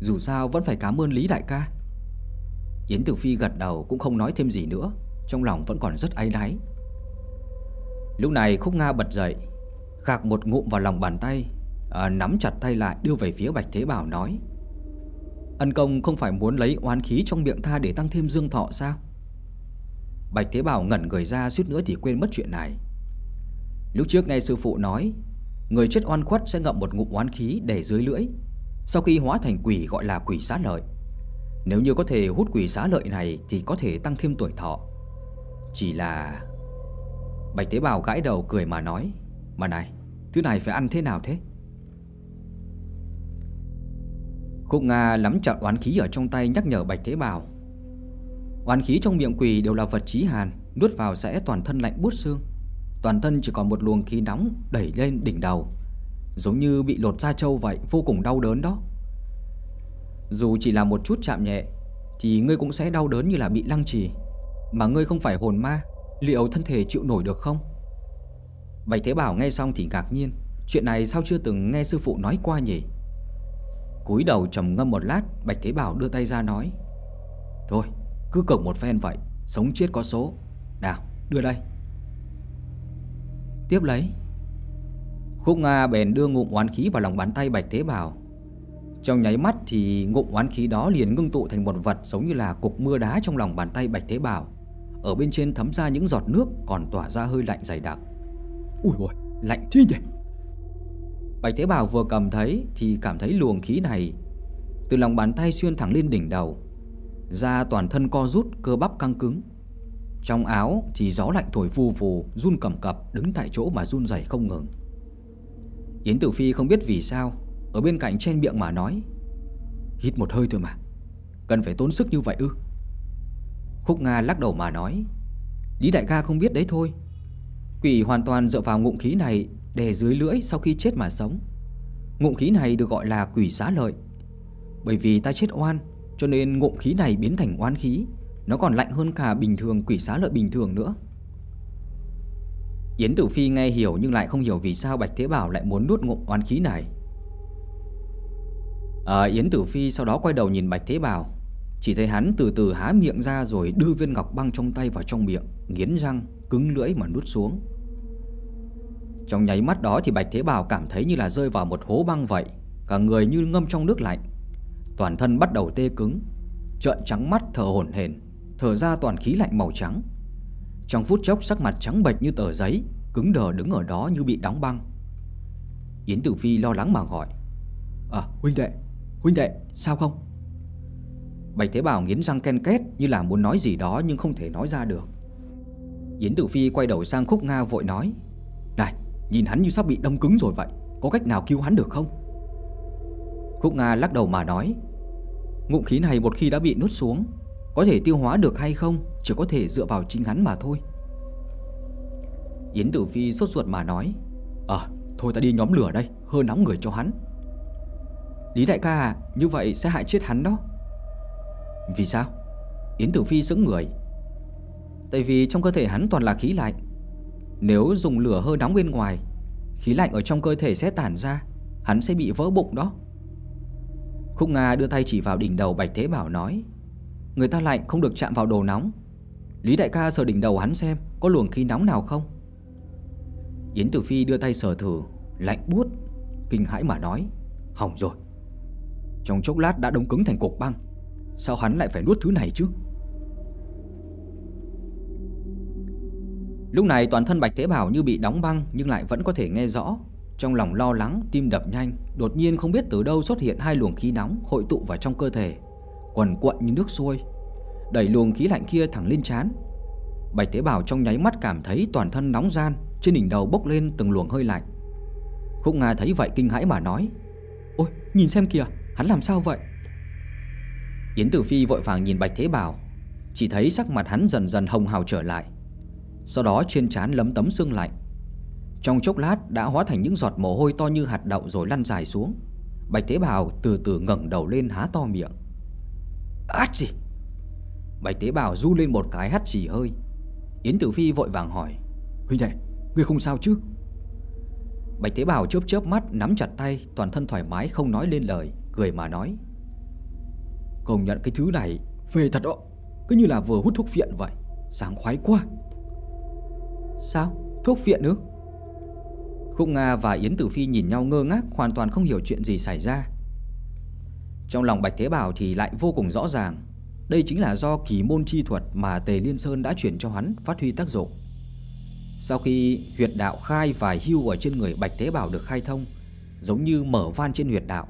A: Dù sao vẫn phải cảm ơn Lý Đại ca. Yến Tử Phi gật đầu cũng không nói thêm gì nữa, Trong lòng vẫn còn rất áy náy. Lúc này Khúc Nga bật dậy, Khạc một ngụm vào lòng bàn tay à, Nắm chặt tay lại đưa về phía Bạch Thế Bảo nói. Ân công không phải muốn lấy oán khí trong miệng tha để tăng thêm dương thọ sao? Bạch Thế Bảo ngẩn người ra suýt nữa thì quên mất chuyện này. Lúc trước nghe sư phụ nói Người chết oan khuất sẽ ngậm một ngụm oán khí để dưới lưỡi Sau khi hóa thành quỷ gọi là quỷ xá lợi. Nếu như có thể hút quỷ xá lợi này Thì có thể tăng thêm tuổi thọ. Chỉ là Bạch Tế Bào gãi đầu cười mà nói Mà này, thứ này phải ăn thế nào thế? Khúc Nga lắm chặt oán khí ở trong tay nhắc nhở Bạch Thế Bảo. Oán khí trong miệng quỷ đều là vật trí hàn, Nuốt vào sẽ toàn thân lạnh buốt xương. Toàn thân chỉ còn một luồng khí nóng đẩy lên đỉnh đầu, Giống như bị lột da trâu vậy, Vô cùng đau đớn đó. Dù chỉ là một chút chạm nhẹ, Thì ngươi cũng sẽ đau đớn như là bị lăng trì. Mà ngươi không phải hồn ma, Liệu thân thể chịu nổi được không? Bạch Thế Bảo nghe xong thì ngạc nhiên, Chuyện này sao chưa từng nghe sư phụ nói qua nhỉ? Cúi đầu trầm ngâm một lát Bạch Thế Bảo đưa tay ra nói Thôi cứ cực một phen vậy Sống chết có số. Nào đưa đây. Tiếp lấy Khúc Nga bèn đưa ngụm oán khí vào lòng bàn tay Bạch Thế Bảo. Trong nháy mắt thì ngụm oán khí đó liền ngưng tụ thành một vật giống như là cục mưa đá trong lòng bàn tay Bạch Thế Bảo. Ở bên trên thấm ra những giọt nước còn tỏa ra hơi lạnh dày đặc. Ui ôi, lạnh thế nhỉ? Bạch Thế Bảo vừa cầm thấy thì cảm thấy luồng khí này từ lòng bàn tay xuyên thẳng lên đỉnh đầu, da toàn thân co rút, cơ bắp căng cứng. Trong áo thì gió lạnh thổi phù phù, run cầm cập đứng tại chỗ mà run rẩy không ngừng. Yến Tử Phi không biết vì sao, ở bên cạnh chen miệng mà nói: "Hít một hơi thôi mà, cần phải tốn sức như vậy ư?" Khúc Nga lắc đầu mà nói: "Lý đại ca không biết đấy thôi. Quỷ hoàn toàn dựa vào ngụm khí này để dưới lưỡi sau khi chết mà sống. Ngụm khí này được gọi là quỷ xá lợi. Bởi vì ta chết oan, cho nên ngụm khí này biến thành oan khí, nó còn lạnh hơn cả bình thường quỷ xá lợi bình thường nữa. Yến Tử Phi nghe hiểu nhưng lại không hiểu vì sao Bạch Thế Bảo lại muốn nuốt ngụm oan khí này. À, Yến Tử Phi sau đó quay đầu nhìn Bạch Thế Bảo, chỉ thấy hắn từ từ há miệng ra rồi đưa viên ngọc băng trong tay vào trong miệng, nghiến răng, cứng lưỡi mà nuốt xuống. Trong nháy mắt đó thì Bạch Thế Bảo cảm thấy như là rơi vào một hố băng vậy. Cả người như ngâm trong nước lạnh. Toàn thân bắt đầu tê cứng, Trợn trắng mắt thở hổn hển, Thở ra toàn khí lạnh màu trắng. Trong phút chốc sắc mặt trắng bệch như tờ giấy, Cứng đờ đứng ở đó như bị đóng băng. Yến Tử Phi lo lắng mà hỏi À huynh đệ Huynh đệ, sao không? Bạch Thế Bảo nghiến răng ken két Như là muốn nói gì đó nhưng không thể nói ra được. Yến Tử Phi quay đầu sang Khúc Nga vội nói, Này Nhìn hắn như sắp bị đông cứng rồi vậy, Có cách nào cứu hắn được không? Khúc Nga lắc đầu mà nói, Ngụm khí này một khi đã bị nuốt xuống, Có thể tiêu hóa được hay không Chỉ có thể dựa vào chính hắn mà thôi. Yến Tử Phi sốt ruột mà nói Ờ thôi ta đi nhóm lửa đây, Hơi nóng người cho hắn. Lý đại ca à Như vậy sẽ hại chết hắn đó. Vì sao? Yến Tử Phi sững người. Tại vì trong cơ thể hắn toàn là khí lạnh nếu dùng lửa hơi nóng bên ngoài, Khí lạnh ở trong cơ thể sẽ tản ra, Hắn sẽ bị vỡ bụng đó. Khúc Nga đưa tay chỉ vào đỉnh đầu Bạch Thế Bảo nói, Người ta lạnh không được chạm vào đồ nóng. Lý đại ca sờ đỉnh đầu hắn xem, Có luồng khí nóng nào không? Yến Tử Phi đưa tay sờ thử, Lạnh buốt, Kinh hãi mà nói, Hỏng rồi. Trong chốc lát đã đông cứng thành cục băng, Sao hắn lại phải nuốt thứ này chứ? Lúc này toàn thân Bạch Thế Bảo như bị đóng băng nhưng lại vẫn có thể nghe rõ. Trong lòng lo lắng, tim đập nhanh, đột nhiên không biết từ đâu xuất hiện hai luồng khí nóng hội tụ vào trong cơ thể, quần cuộn như nước xuôi, đẩy luồng khí lạnh kia thẳng lên trán. Bạch Thế Bảo trong nháy mắt cảm thấy toàn thân nóng gian, trên đỉnh đầu bốc lên từng luồng hơi lạnh. Khúc Nga thấy vậy kinh hãi mà nói: "Ôi, nhìn xem kìa, hắn làm sao vậy?" Yến Tử Phi vội vàng nhìn Bạch Thế Bảo, chỉ thấy sắc mặt hắn dần dần hồng hào trở lại, sau đó trên trán lấm tấm sương lạnh. Trong chốc lát đã hóa thành những giọt mồ hôi to như hạt đậu rồi lăn dài xuống. Bạch Thế Bào từ từ ngẩng đầu lên há to miệng. Át gì? Bạch Tế Bào du lên một cái hắt chỉ hơi. Yến Tử Phi vội vàng hỏi Huynh đệ, ngươi không sao chứ? Bạch Tế Bào chớp chớp mắt Nắm chặt tay, toàn thân thoải mái không nói lên lời Cười mà nói Công nhận cái thứ này phê thật đó. Cứ như là vừa hút thuốc phiện vậy Sáng khoái quá. Sao? Thuốc viện ư? Khúc Nga và Yến Tử Phi nhìn nhau ngơ ngác, Hoàn toàn không hiểu chuyện gì xảy ra. Trong lòng Bạch Thế Bảo thì lại vô cùng rõ ràng. Đây chính là do kỳ môn chi thuật Mà Tề Liên Sơn đã chuyển cho hắn Phát huy tác dụng. Sau khi huyệt đạo khai và hưu Ở trên người Bạch Thế Bảo được khai thông, Giống như mở van trên huyệt đạo.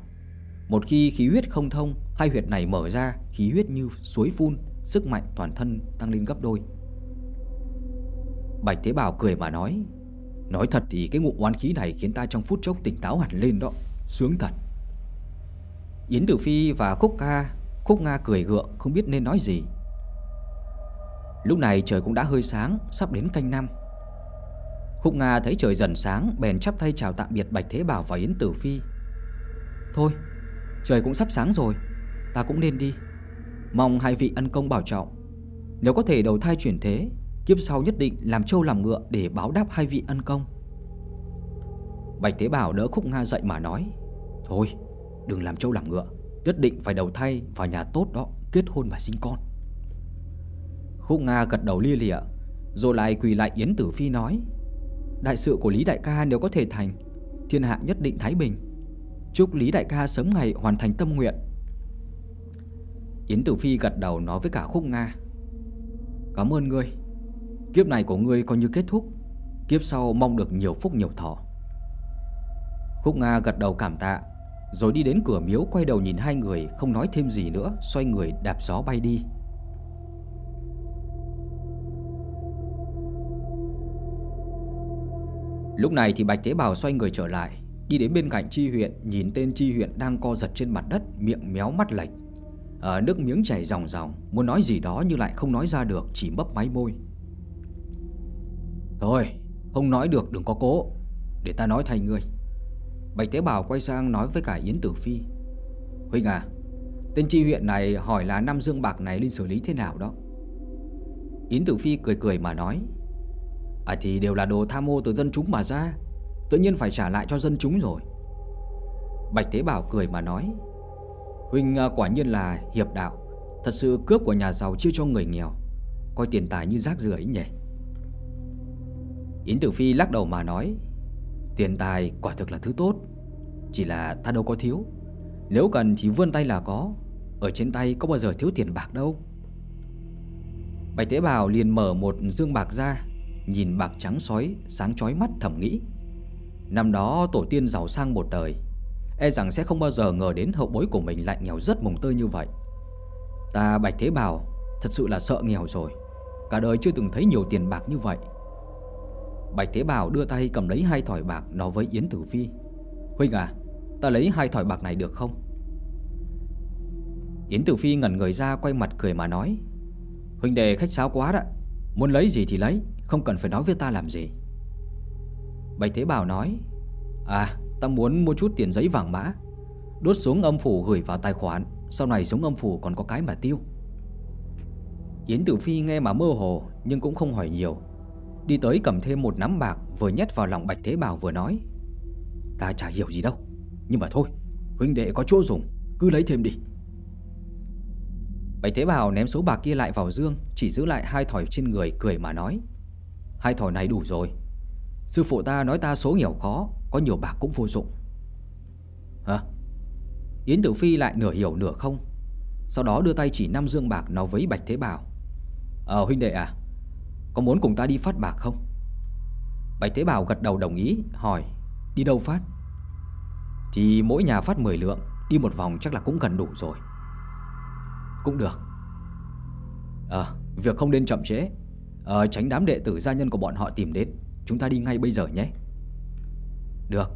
A: Một khi khí huyết không thông, Hai huyệt này mở ra, Khí huyết như suối phun, Sức mạnh toàn thân tăng lên gấp đôi. Bạch Thế Bảo cười mà nói Nói thật thì cái ngụ oán khí này khiến ta trong phút chốc tỉnh táo hẳn lên đó, Sướng thật. Yến Tử Phi và Khúc Ca Khúc Nga cười gượng, không biết nên nói gì. Lúc này trời cũng đã hơi sáng, Sắp đến canh năm. Khúc Nga thấy trời dần sáng, Bèn chắp tay chào tạm biệt Bạch Thế Bảo và Yến Tử Phi. Thôi, Trời cũng sắp sáng rồi, Ta cũng nên đi. Mong hai vị ân công bảo trọng. Nếu có thể đầu thai chuyển thế Kiếp sau nhất định làm trâu làm ngựa Để báo đáp hai vị ân công. Bạch Thế Bảo đỡ Khúc Nga dậy mà nói, Thôi, đừng làm trâu làm ngựa, Nhất định phải đầu thay vào nhà tốt đó, Kết hôn và sinh con. Khúc Nga gật đầu lia lịa, Rồi lại quỳ lại Yến Tử Phi nói, Đại sự của Lý Đại ca nếu có thể thành, Thiên hạ nhất định thái bình. Chúc Lý Đại ca sớm ngày hoàn thành tâm nguyện. Yến Tử Phi gật đầu nói với cả Khúc Nga, Cảm ơn ngươi. Kiếp này của ngươi coi như kết thúc. Kiếp sau mong được nhiều phúc nhiều thọ. Khúc Nga gật đầu cảm tạ, Rồi đi đến cửa miếu quay đầu nhìn hai người, Không nói thêm gì nữa, Xoay người đạp gió bay đi. Lúc này thì Bạch Tế Bào xoay người trở lại, Đi đến bên cạnh Chi huyện, Nhìn tên Chi huyện đang co giật trên mặt đất, Miệng méo mắt lệch. Ở nước miếng chảy ròng ròng, Muốn nói gì đó nhưng lại không nói ra được, Chỉ mấp máy môi. Thôi, không nói được, đừng có cố. Để ta nói thay ngươi. Bạch Tế Bảo quay sang nói với cả Yến Tử Phi. Huynh à Tên tri huyện này hỏi là năm dương bạc này Linh xử lý thế nào đó? Yến Tử Phi cười cười mà nói. À thì đều là đồ tham ô từ dân chúng mà ra. Tự nhiên phải trả lại cho dân chúng rồi. Bạch tế Bảo cười mà nói. Huynh à, quả nhiên là hiệp đạo. Thật sự cướp của nhà giàu chia cho người nghèo. Coi tiền tài như rác rưởi nhỉ? Yến Tử Phi lắc đầu mà nói, Tiền tài quả thực là thứ tốt, Chỉ là ta đâu có thiếu. Nếu cần thì vươn tay là có, Ở trên tay có bao giờ thiếu tiền bạc đâu. Bạch Tế Bào liền mở một dương bạc ra, Nhìn bạc trắng sói Sáng chói mắt thầm nghĩ, Năm đó tổ tiên giàu sang một đời E rằng sẽ không bao giờ ngờ đến hậu bối của mình lại nghèo rất mồng tơi như vậy. Ta Bạch Thế Bảo Thật sự là sợ nghèo rồi, Cả đời chưa từng thấy nhiều tiền bạc như vậy. Bạch Thế Bảo đưa tay cầm lấy hai thỏi bạc Nói với Yến Tử Phi. Huynh à Ta lấy hai thỏi bạc này được không? Yến Tử Phi ngẩn người ra quay mặt cười mà nói. Huynh đề khách sáo quá đó, Muốn lấy gì thì lấy, Không cần phải nói với ta làm gì. Bạch Thế Bảo nói. À Ta muốn mua chút tiền giấy vàng mã. Đốt xuống âm phủ gửi vào tài khoản, Sau này xuống âm phủ còn có cái mà tiêu. Yến Tử Phi nghe mà mơ hồ, Nhưng cũng không hỏi nhiều. Đi tới cầm thêm một nắm bạc Vừa nhét vào lòng Bạch Thế Bảo vừa nói, Ta chả hiểu gì đâu, Nhưng mà thôi, Huynh đệ có chỗ dùng, Cứ lấy thêm đi. Bạch Thế Bảo ném số bạc kia lại vào dương, Chỉ giữ lại hai thỏi trên người, cười mà nói, Hai thỏi này đủ rồi. Sư phụ ta nói ta số nghèo khó, có nhiều bạc cũng vô dụng. Hả? Yến Tử Phi lại nửa hiểu nửa không, Sau đó đưa tay chỉ năm dương bạc nó với Bạch Thế Bảo Ờ huynh đệ à có muốn cùng ta đi phát bạc không? Bạch Thế Bảo gật đầu đồng ý, Hỏi, đi đâu phát? Thì mỗi nhà phát 10 lượng, Đi một vòng chắc là cũng gần đủ rồi. Cũng được. Ờ việc không nên chậm trễ. Ờ tránh đám đệ tử gia nhân của bọn họ tìm đến. Chúng ta đi ngay bây giờ nhé. Được.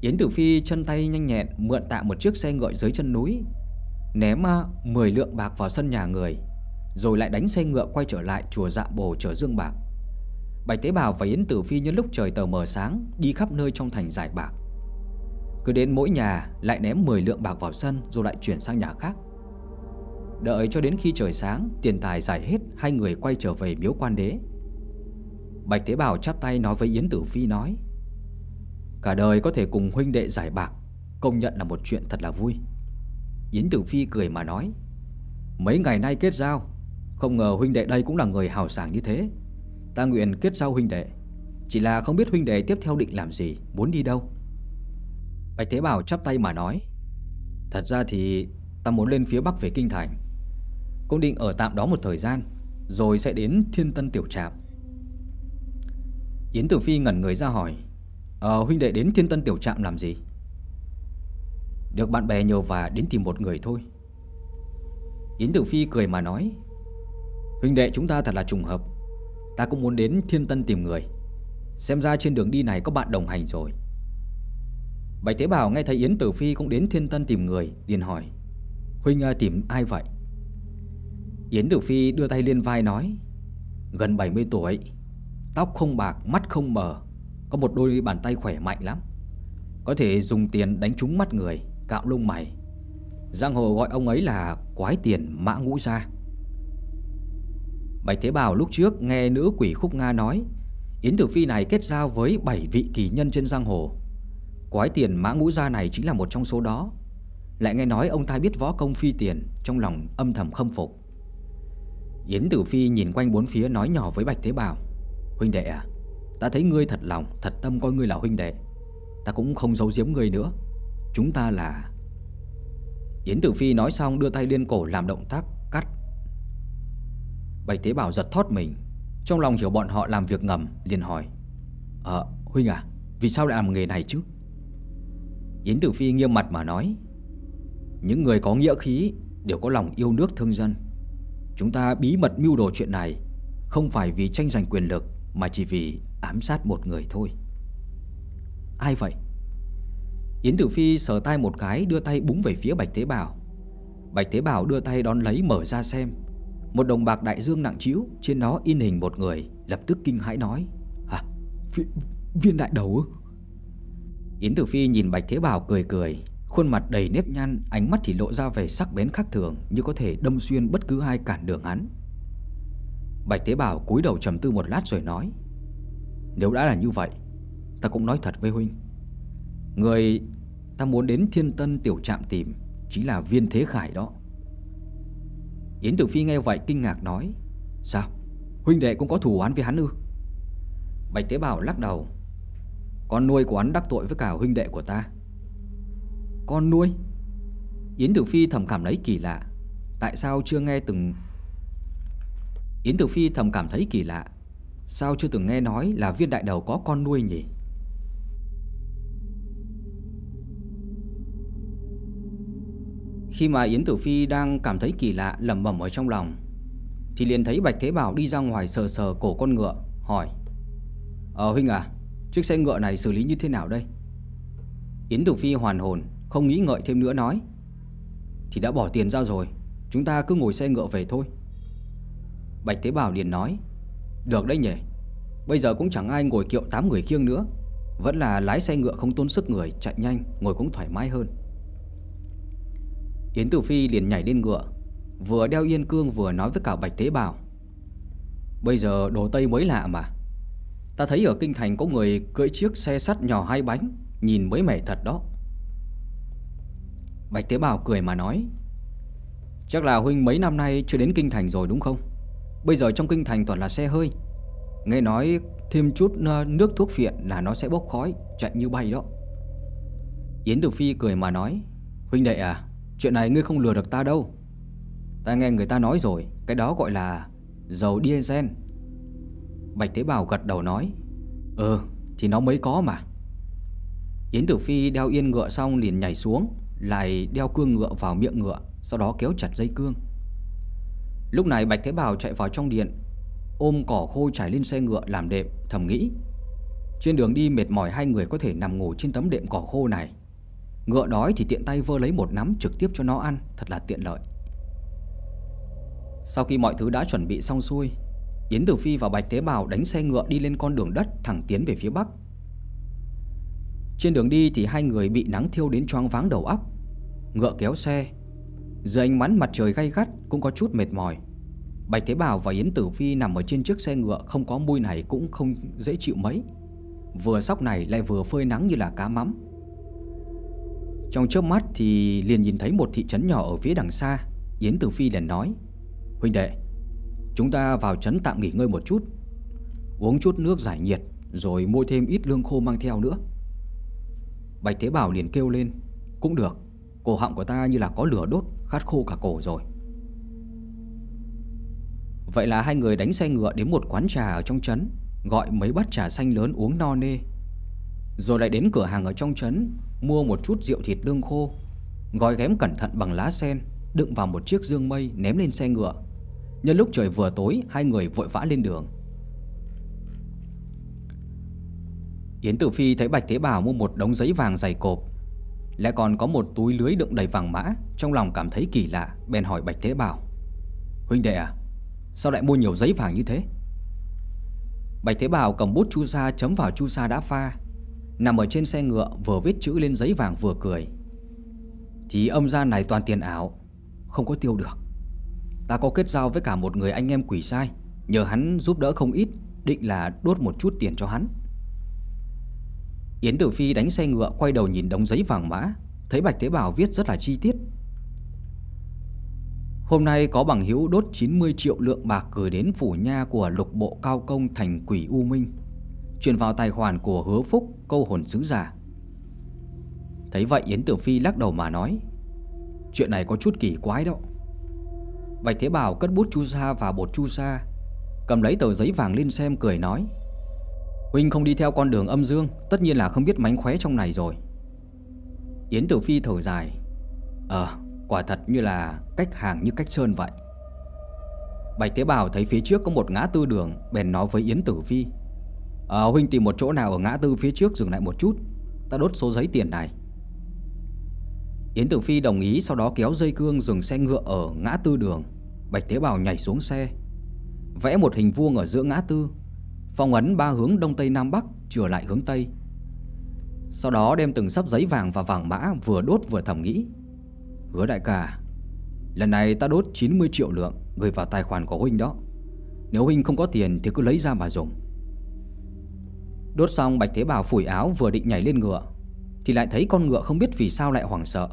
A: Yến Tử Phi chân tay nhanh nhẹn Mượn tạm một chiếc xe ngựa dưới chân núi, Ném à, 10 lượng bạc vào sân nhà người. Rồi lại đánh xe ngựa quay trở lại chùa dạ bồ chở dương bạc. Bạch Tế Bào và Yến Tử Phi nhân lúc trời tờ mờ sáng Đi khắp nơi trong thành giải bạc. Cứ đến mỗi nhà lại ném 10 lượng bạc vào sân Rồi lại chuyển sang nhà khác. Đợi cho đến khi trời sáng, Tiền tài giải hết, Hai người quay trở về miếu quan đế. Bạch Tế Bào chắp tay nói với Yến Tử Phi nói, Cả đời có thể cùng huynh đệ giải bạc, Công nhận là một chuyện thật là vui. Yến Tử Phi cười mà nói, Mấy ngày nay kết giao không ngờ huynh đệ đây cũng là người hào sảng như thế. Ta nguyện kết giao huynh đệ. Chỉ là không biết huynh đệ tiếp theo định làm gì, Muốn đi đâu. Bạch Thế Bảo chắp tay mà nói, Thật ra thì ta muốn lên phía Bắc về Kinh Thành. Cũng định ở tạm đó một thời gian, Rồi sẽ đến Thiên Tân Tiểu Trạm. Yến Tử Phi ngẩn người ra hỏi Ờ huynh đệ đến thiên tân tiểu trạm làm gì? Được bạn bè nhờ và đến tìm một người thôi. Yến Tử Phi cười mà nói Huynh đệ chúng ta thật là trùng hợp. Ta cũng muốn đến thiên tân tìm người. Xem ra trên đường đi này có bạn đồng hành rồi. Bạch Thế Bảo nghe thấy Yến Tử Phi cũng đến Thiên Tân tìm người, liền hỏi: "Huynh à, tìm ai vậy?" Yến Tử Phi đưa tay lên vai nói: "Gần 70 tuổi, tóc không bạc, mắt không mờ, có một đôi bàn tay khỏe mạnh lắm, có thể dùng tiền đánh trúng mắt người, cạo lông mày. Giang hồ gọi ông ấy là quái tiền Mã Ngũ ra Bạch Thế Bảo lúc trước nghe nữ quỷ Khúc Nga nói, Yến Tử Phi này kết giao với 7 vị kỳ nhân trên giang hồ. Quái tiền Mã Ngũ Gia này chính là một trong số đó. Lại nghe nói ông ta biết võ công phi tiền, trong lòng âm thầm khâm phục. Yến Tử Phi nhìn quanh bốn phía nói nhỏ với Bạch Thế Bảo Huynh đệ à Ta thấy ngươi thật lòng Thật tâm coi ngươi là huynh đệ Ta cũng không giấu giếm ngươi nữa Chúng ta là Yến Tử Phi nói xong đưa tay lên cổ làm động tác Bạch tế Bảo giật thót mình. Trong lòng hiểu bọn họ làm việc ngầm, liền hỏi Ờ Huynh à Vì sao lại làm nghề này chứ? Yến Tử Phi nghiêm mặt mà nói, Những người có nghĩa khí Đều có lòng yêu nước thương dân. Chúng ta bí mật mưu đồ chuyện này Không phải vì tranh giành quyền lực Mà chỉ vì ám sát một người thôi. Ai vậy? Yến Tử Phi sờ tay một cái Đưa tay búng về phía Bạch Tế Bảo. Bạch Tế Bảo đưa tay đón lấy mở ra xem. Một đồng bạc đại dương nặng trĩu Trên nó in hình một người Lập tức kinh hãi nói Hả? Viên, viên đại đầu Yến Tử Phi nhìn Bạch Thế Bảo cười cười Khuôn mặt đầy nếp nhăn Ánh mắt thì lộ ra vẻ sắc bén khác thường Như có thể đâm xuyên bất cứ ai cản đường hắn. Bạch Thế Bảo cúi đầu trầm tư một lát rồi nói Nếu đã là như vậy Ta cũng nói thật với Huynh. Người ta muốn đến thiên tân tiểu trạm tìm Chính là viên thế khải đó. Yến Tử Phi nghe vậy kinh ngạc nói, Sao? Huynh đệ cũng có thù oán với hắn ư? Bạch Tế Bảo lắc đầu, Con nuôi của hắn đắc tội với cả huynh đệ của ta. Con nuôi? Yến Tử Phi thầm cảm thấy kỳ lạ. Tại sao chưa nghe từng Yến Tử Phi thầm cảm thấy kỳ lạ. Sao chưa từng nghe nói là viên đại đầu có con nuôi nhỉ? Khi mà Yến Tử Phi đang cảm thấy kỳ lạ lầm bầm ở trong lòng, Thì liền thấy Bạch Thế Bảo đi ra ngoài sờ sờ cổ con ngựa, Hỏi Ờ huynh à Chiếc xe ngựa này xử lý như thế nào đây? Yến Tử Phi hoàn hồn, không nghĩ ngợi thêm nữa nói, Thì đã bỏ tiền ra rồi, Chúng ta cứ ngồi xe ngựa về thôi. Bạch Thế Bảo liền nói, Được đấy nhỉ, Bây giờ cũng chẳng ai ngồi kiệu 8 người khiêng nữa, Vẫn là lái xe ngựa không tốn sức người, Chạy nhanh, ngồi cũng thoải mái hơn. Yến Tử Phi liền nhảy lên ngựa, Vừa đeo yên cương vừa nói với cả Bạch Thế Bảo Bây giờ đồ Tây mới lạ mà. Ta thấy ở Kinh Thành có người cưỡi chiếc xe sắt nhỏ hai bánh, Nhìn mới mẻ thật đó. Bạch Thế Bảo cười mà nói, Chắc là huynh mấy năm nay chưa đến Kinh Thành rồi đúng không? Bây giờ trong Kinh Thành toàn là xe hơi. Nghe nói thêm chút ờ, nước thuốc phiện là nó sẽ bốc khói, Chạy như bay đó. Yến Tử Phi cười mà nói, Huynh đệ à Chuyện này ngươi không lừa được ta đâu. Ta nghe người ta nói rồi, Cái đó gọi là dầu diesel. Bạch Thế Bảo gật đầu nói Ừ thì nó mới có mà. Yến Tử Phi đeo yên ngựa xong liền nhảy xuống, lại đeo cương ngựa vào miệng ngựa, Sau đó kéo chặt dây cương. Lúc này Bạch Thế Bảo chạy vào trong điện, Ôm cỏ khô trải lên xe ngựa làm đệm, Thầm nghĩ, Trên đường đi mệt mỏi hai người có thể nằm ngủ trên tấm đệm cỏ khô này. Ngựa đói thì tiện tay vơ lấy một nắm trực tiếp cho nó ăn, Thật là tiện lợi. Sau khi mọi thứ đã chuẩn bị xong xuôi, Yến Tử Phi và Bạch Thế Bảo đánh xe ngựa đi lên con đường đất thẳng tiến về phía bắc. Trên đường đi thì hai người bị nắng thiêu đến choáng váng đầu óc. Ngựa kéo xe, Dưới ánh mắn mặt trời gay gắt cũng có chút mệt mỏi. Bạch Thế Bảo và Yến Tử Phi nằm ở trên chiếc xe ngựa, không có mùi này cũng không dễ chịu mấy. Vừa sóc này lại vừa phơi nắng như là cá mắm. Trong chớp mắt thì liền nhìn thấy một thị trấn nhỏ ở phía đằng xa, Yến Tử Phi liền nói, Huynh đệ, Chúng ta vào trấn tạm nghỉ ngơi một chút, Uống chút nước giải nhiệt, Rồi mua thêm ít lương khô mang theo nữa. Bạch Thế Bảo liền kêu lên, Cũng được, Cổ họng của ta như là có lửa đốt, Khát khô cả cổ rồi. Vậy là hai người đánh xe ngựa đến một quán trà ở trong trấn, Gọi mấy bát trà xanh lớn uống no nê. Rồi lại đến cửa hàng ở trong trấn, Mua một chút rượu thịt đương khô. Gói ghém cẩn thận bằng lá sen, Đựng vào một chiếc dương mây ném lên xe ngựa. Nhân lúc trời vừa tối, Hai người vội vã lên đường. Yến Tử Phi thấy Bạch Thế Bảo mua một đống giấy vàng dày cộp. Lại còn có một túi lưới đựng đầy vàng mã, Trong lòng cảm thấy kỳ lạ, Bèn hỏi Bạch Thế Bảo. Huynh đệ à Sao lại mua nhiều giấy vàng như thế? Bạch Thế Bảo cầm bút chu sa chấm vào chu sa đã pha. Nằm ở trên xe ngựa vừa viết chữ lên giấy vàng vừa cười. Thì âm gian này toàn tiền ảo, Không có tiêu được. Ta có kết giao với cả một người anh em quỷ sai, Nhờ hắn giúp đỡ không ít, Định là đốt một chút tiền cho hắn. Yến Tử Phi đánh xe ngựa, quay đầu nhìn đống giấy vàng mã, Thấy Bạch Thế Bảo viết rất là chi tiết. Hôm nay có bằng hữu đốt 90 triệu lượng bạc gửi đến phủ nha của lục bộ cao công thành quỷ U Minh. Chuyển vào tài khoản của hứa phúc, câu hồn sứ giả. Thấy vậy, Yến Tử Phi lắc đầu mà nói, Chuyện này có chút kỳ quái đó. Bạch Thế Bảo cất bút chu sa và bột chu sa, Cầm lấy tờ giấy vàng lên xem, cười nói, Huynh không đi theo con đường âm dương, Tất nhiên là không biết mánh khóe trong này rồi. Yến Tử Phi thở dài Ờ quả thật như là cách hàng như cách sơn vậy. Bạch Thế Bảo thấy phía trước có một ngã tư đường, Bèn nói với Yến Tử Phi Ờ huynh tìm một chỗ nào ở ngã tư phía trước dừng lại một chút. Ta đốt số giấy tiền này. Yến Tử Phi đồng ý, sau đó kéo dây cương dừng xe ngựa ở ngã tư đường. Bạch Thế Bảo nhảy xuống xe, Vẽ một hình vuông ở giữa ngã tư. Phong ấn ba hướng đông tây nam bắc Trở lại hướng tây. Sau đó đem từng sắp giấy vàng và vàng mã Vừa đốt vừa thầm nghĩ. Hứa đại ca, Lần này ta đốt 90 triệu lượng Gửi vào tài khoản của Huynh đó. Nếu Huynh không có tiền thì cứ lấy ra mà dùng. Đốt xong Bạch Thế Bảo phủi áo vừa định nhảy lên ngựa, Thì lại thấy con ngựa không biết vì sao lại hoảng sợ.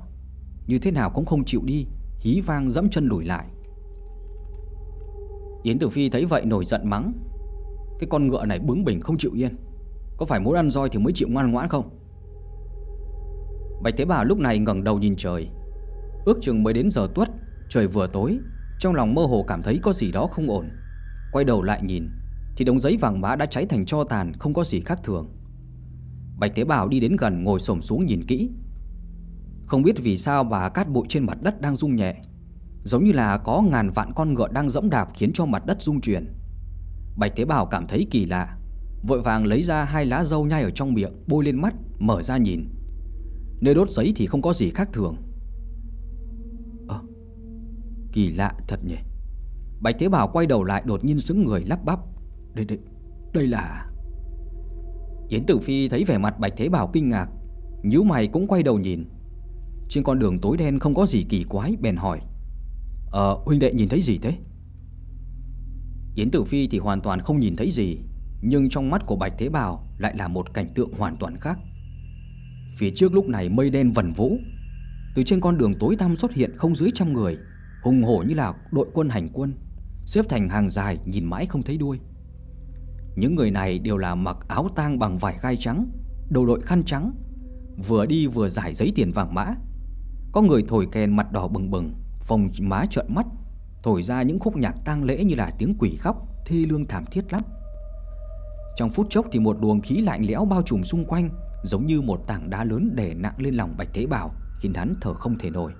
A: Như thế nào cũng không chịu đi, Hí vang dẫm chân lùi lại. Yến Tử Phi thấy vậy nổi giận mắng, Cái con ngựa này bướng bỉnh không chịu yên, Có phải muốn ăn roi thì mới chịu ngoan ngoãn không? Bạch Thế Bảo lúc này ngẩng đầu nhìn trời, Ước chừng mới đến giờ tuất, Trời vừa tối, Trong lòng mơ hồ cảm thấy có gì đó không ổn, Quay đầu lại nhìn. Thì đống giấy vàng mã đã cháy thành cho tàn Không có gì khác thường. Bạch Thế Bảo đi đến gần ngồi xổm xuống nhìn kỹ. Không biết vì sao bà cát bụi trên mặt đất đang rung nhẹ Giống như là có ngàn vạn con ngựa đang dẫm đạp khiến cho mặt đất rung chuyển. Bạch Thế Bảo cảm thấy kỳ lạ Vội vàng lấy ra hai lá dâu nhai ở trong miệng Bôi lên mắt, mở ra nhìn. Nơi đốt giấy thì không có gì khác thường. Ờ, kỳ lạ thật nhỉ? Bạch Thế Bảo quay đầu lại đột nhiên xứng người lắp bắp. Đây, đây, đây là... Yến Tử Phi thấy vẻ mặt Bạch Thế Bảo kinh ngạc nhíu mày cũng quay đầu nhìn. Trên con đường tối đen không có gì kỳ quái bèn hỏi Ờ huynh đệ nhìn thấy gì thế? Yến Tử Phi thì hoàn toàn không nhìn thấy gì Nhưng trong mắt của Bạch Thế Bảo Lại là một cảnh tượng hoàn toàn khác. Phía trước lúc này mây đen vần vũ Từ trên con đường tối tăm xuất hiện không dưới trăm người Hùng hổ như là đội quân hành quân Xếp thành hàng dài nhìn mãi không thấy đuôi. Những người này đều là mặc áo tang bằng vải gai trắng Đầu đội khăn trắng, Vừa đi vừa giải giấy tiền vàng mã. Có người thổi kèn mặt đỏ bừng bừng Phòng má trợn mắt, Thổi ra những khúc nhạc tang lễ như là tiếng quỷ khóc Thi lương thảm thiết lắm. Trong phút chốc thì một luồng khí lạnh lẽo bao trùm xung quanh, Giống như một tảng đá lớn đè nặng lên lòng Bạch Thế Bảo Khiến hắn thở không thể nổi.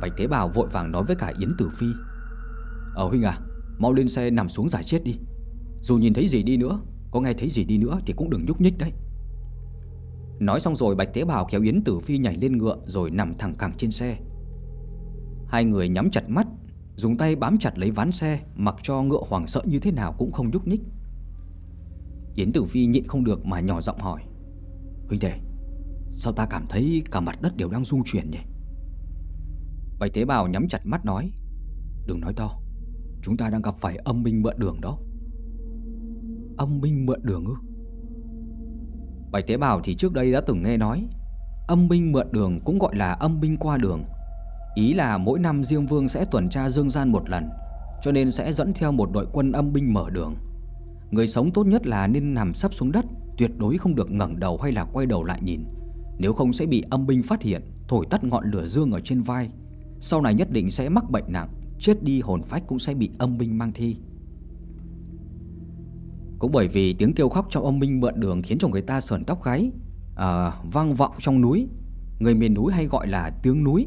A: Bạch Thế Bảo vội vàng nói với cả Yến Tử Phi Ờ huynh à Mau lên xe nằm xuống giải chết đi. Dù nhìn thấy gì đi nữa, Có nghe thấy gì đi nữa thì cũng đừng nhúc nhích đấy. Nói xong rồi, Bạch tế Bảo kéo Yến Tử Phi nhảy lên ngựa Rồi nằm thẳng cẳng trên xe. Hai người nhắm chặt mắt, Dùng tay bám chặt lấy ván xe, Mặc cho ngựa hoảng sợ như thế nào cũng không nhúc nhích. Yến Tử Phi nhịn không được mà nhỏ giọng hỏi, Huynh đệ, Sao ta cảm thấy cả mặt đất đều đang rung chuyển nhỉ? Bạch tế bào nhắm chặt mắt nói, Đừng nói to, Chúng ta đang gặp phải âm minh mượn đường đó. Âm binh mượn đường ư? Bạch tế Bảo thì trước đây đã từng nghe nói Âm binh mượn đường cũng gọi là âm binh qua đường. Ý là mỗi năm Diêm Vương sẽ tuần tra dương gian một lần, Cho nên sẽ dẫn theo một đội quân âm binh mở đường. Người sống tốt nhất là nên nằm sắp xuống đất, Tuyệt đối không được ngẩng đầu hay là quay đầu lại nhìn. Nếu không sẽ bị âm binh phát hiện, Thổi tắt ngọn lửa dương ở trên vai. Sau này nhất định sẽ mắc bệnh nặng, Chết đi hồn phách cũng sẽ bị âm binh mang thi. Cũng bởi vì tiếng kêu khóc trong âm minh mượn đường Khiến cho người ta sờn tóc gáy à, Vang vọng trong núi. Người miền núi hay gọi là tiếng núi.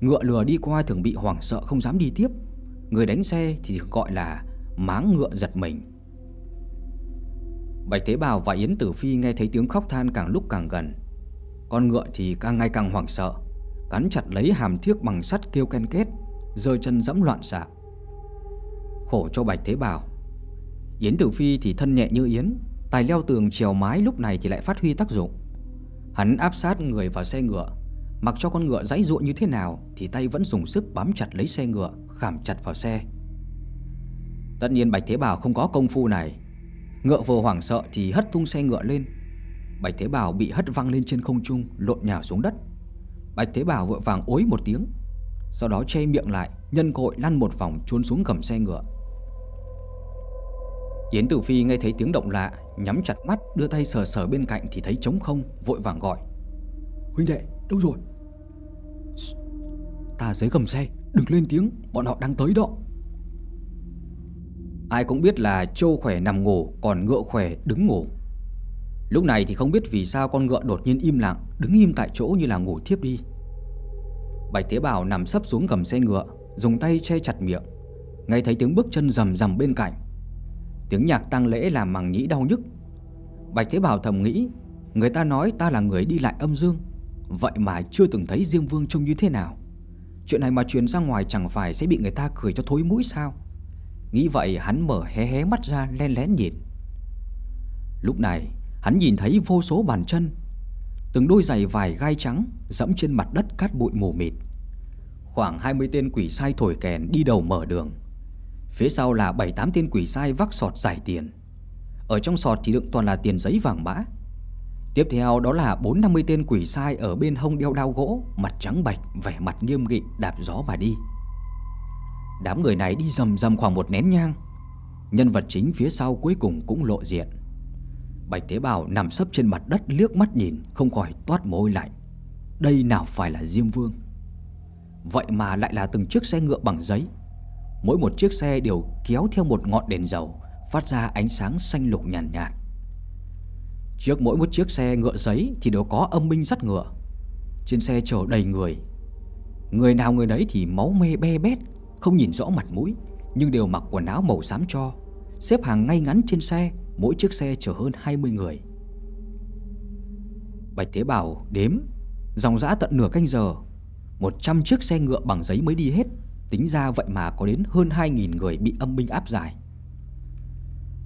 A: Ngựa lừa đi qua thường bị hoảng sợ không dám đi tiếp. Người đánh xe thì gọi là máng ngựa giật mình. Bạch Thế Bảo và Yến Tử Phi nghe thấy tiếng khóc than càng lúc càng gần. Con ngựa thì càng ngày càng hoảng sợ Cắn chặt lấy hàm thiếc bằng sắt kêu ken kết Rơi chân dẫm loạn xạ. Khổ cho Bạch Thế Bảo Yến Tử Phi thì thân nhẹ như Yến, Tài leo tường trèo mái lúc này thì lại phát huy tác dụng. Hắn áp sát người vào xe ngựa, Mặc cho con ngựa giãy ruộng như thế nào Thì tay vẫn dùng sức bám chặt lấy xe ngựa, Khảm chặt vào xe. Tất nhiên Bạch Thế Bảo không có công phu này. Ngựa vừa hoảng sợ thì hất tung xe ngựa lên. Bạch Thế Bảo bị hất văng lên trên không trung, Lộn nhào xuống đất. Bạch Thế Bảo vội vàng ối một tiếng, Sau đó che miệng lại, Nhân cội lăn một vòng trốn xuống gầm xe ngựa. Yến Tử Phi nghe thấy tiếng động lạ Nhắm chặt mắt đưa tay sờ sờ bên cạnh Thì thấy trống không vội vàng gọi. Huynh đệ đâu rồi? Ta dưới gầm xe Đừng lên tiếng bọn họ đang tới đó. Ai cũng biết là trâu khỏe nằm ngủ Còn ngựa khỏe đứng ngủ. Lúc này thì không biết vì sao con ngựa đột nhiên im lặng Đứng im tại chỗ như là ngủ thiếp đi. Bạch Thế Bảo nằm sấp xuống gầm xe ngựa Dùng tay che chặt miệng. Ngay thấy tiếng bước chân rầm rầm bên cạnh Tiếng nhạc tang lễ làm màng nhĩ đau nhức. Bạch Thế Bảo thầm nghĩ, Người ta nói ta là người đi lại âm dương, Vậy mà chưa từng thấy Diêm Vương trông như thế nào. Chuyện này mà truyền ra ngoài chẳng phải sẽ bị người ta cười cho thối mũi sao? Nghĩ vậy hắn mở hé hé mắt ra, len lén nhìn. Lúc này, hắn nhìn thấy vô số bàn chân, Từng đôi giày vải gai trắng dẫm trên mặt đất cát bụi mù mịt. Khoảng 20 tên quỷ sai thổi kèn đi đầu mở đường. Phía sau là 7-8 tên quỷ sai vác sọt giải tiền. Ở trong sọt thì đựng toàn là tiền giấy vàng mã. Tiếp theo đó là 4-50 tên quỷ sai ở bên hông đeo đao gỗ Mặt trắng bạch, vẻ mặt nghiêm nghị đạp gió mà đi. Đám người này đi rầm rầm khoảng một nén nhang. Nhân vật chính phía sau cuối cùng cũng lộ diện. Bạch Thế Bảo nằm sấp trên mặt đất liếc mắt nhìn Không khỏi toát môi lạnh Đây nào phải là Diêm Vương? Vậy mà lại là từng chiếc xe ngựa bằng giấy. Mỗi một chiếc xe đều kéo theo một ngọn đèn dầu Phát ra ánh sáng xanh lục nhàn nhạt, nhạt Trước mỗi một chiếc xe ngựa giấy Thì đều có âm minh dắt ngựa. Trên xe chở đầy người. Người nào người đấy thì máu mê be bét Không nhìn rõ mặt mũi Nhưng đều mặc quần áo màu xám cho Xếp hàng ngay ngắn trên xe Mỗi chiếc xe chở hơn 20 người. Bạch Thế Bảo đếm Dòng dã tận nửa canh giờ 100 chiếc xe ngựa bằng giấy mới đi hết. Tính ra vậy mà có đến hơn 2.000 người bị âm binh áp giải.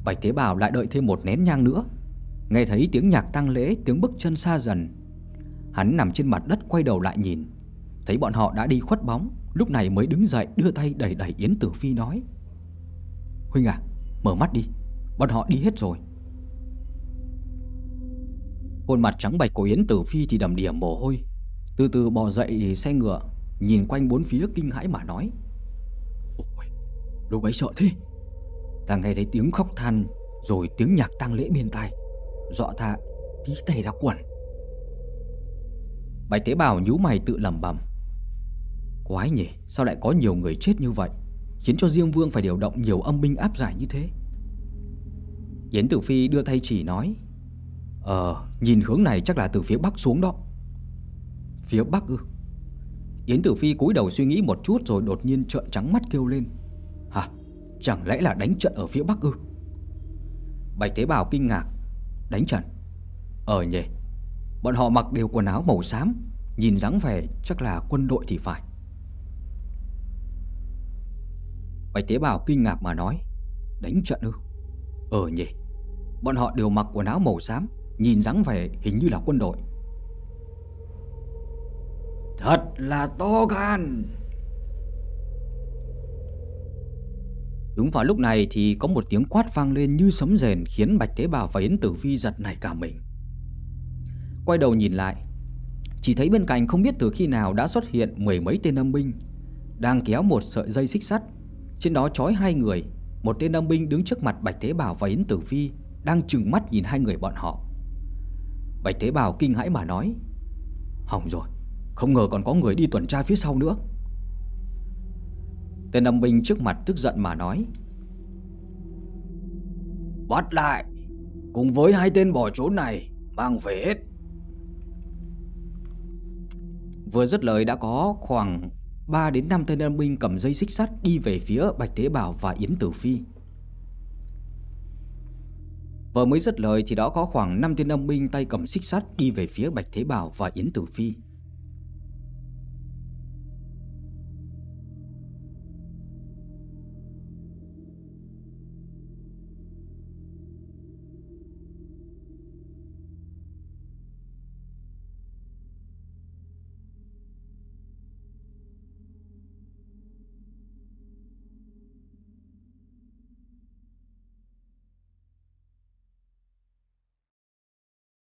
A: Bạch Thế Bảo lại đợi thêm một nén nhang nữa. Nghe thấy tiếng nhạc tăng lễ, Tiếng bước chân xa dần, Hắn nằm trên mặt đất quay đầu lại nhìn. Thấy bọn họ đã đi khuất bóng, Lúc này mới đứng dậy đưa tay đẩy đẩy Yến Tử Phi nói, Huynh à mở mắt đi, Bọn họ đi hết rồi. Khuôn mặt trắng bạch của Yến Tử Phi thì đầm điểm mồ hôi, Từ từ bò dậy xe ngựa. Nhìn quanh bốn phía kinh hãi mà nói. Ôi Lúc ấy sợ thế. Ta nghe thấy tiếng khóc than Rồi tiếng nhạc tang lễ bên tai. Dọa ta tí tè ra quần. Bạch tế bào nhú mày tự lầm bầm Quái nhỉ Sao lại có nhiều người chết như vậy? Khiến cho Diêm Vương phải điều động nhiều âm binh áp giải như thế. Yến Tử Phi đưa tay chỉ nói. Ờ Nhìn hướng này chắc là từ phía bắc xuống đó. Phía bắc ư Yến Tử Phi cúi đầu suy nghĩ một chút Rồi đột nhiên trợn trắng mắt kêu lên. Hả? Chẳng lẽ là đánh trận ở phía bắc ư? Bạch Tế Bào kinh ngạc. Đánh trận? Ờ nhỉ. Bọn họ mặc đều quần áo màu xám, Nhìn dáng vẻ chắc là quân đội thì phải. Bạch Tế Bào kinh ngạc mà nói, Đánh trận ư? Ờ nhỉ. Bọn họ đều mặc quần áo màu xám, Nhìn dáng vẻ hình như là quân đội. Thật là to gan. Đúng vào lúc này thì có một tiếng quát vang lên như sấm rền Khiến Bạch Tế Bà và Yến Tử Vi giật nảy cả mình. Quay đầu nhìn lại, Chỉ thấy bên cạnh không biết từ khi nào đã xuất hiện mười mấy tên âm binh Đang kéo một sợi dây xích sắt. Trên đó trói hai người, Một tên âm binh đứng trước mặt Bạch Tế bảo và Yến Tử Vi Đang trừng mắt nhìn hai người bọn họ. Bạch Tế bảo kinh hãi mà nói, Hỏng rồi không ngờ còn có người đi tuần tra phía sau nữa Tên âm binh trước mặt tức giận mà nói, Bắt lại, Cùng với hai tên bỏ trốn này, Mang về hết Vừa dứt lời đã có khoảng 3 đến 5 tên âm binh cầm dây xích sắt đi về phía Bạch Thế Bảo và Yến Tử Phi. Vừa mới dứt lời thì đã có khoảng 5 tên âm binh tay cầm xích sắt đi về phía Bạch Thế Bảo và Yến Tử Phi.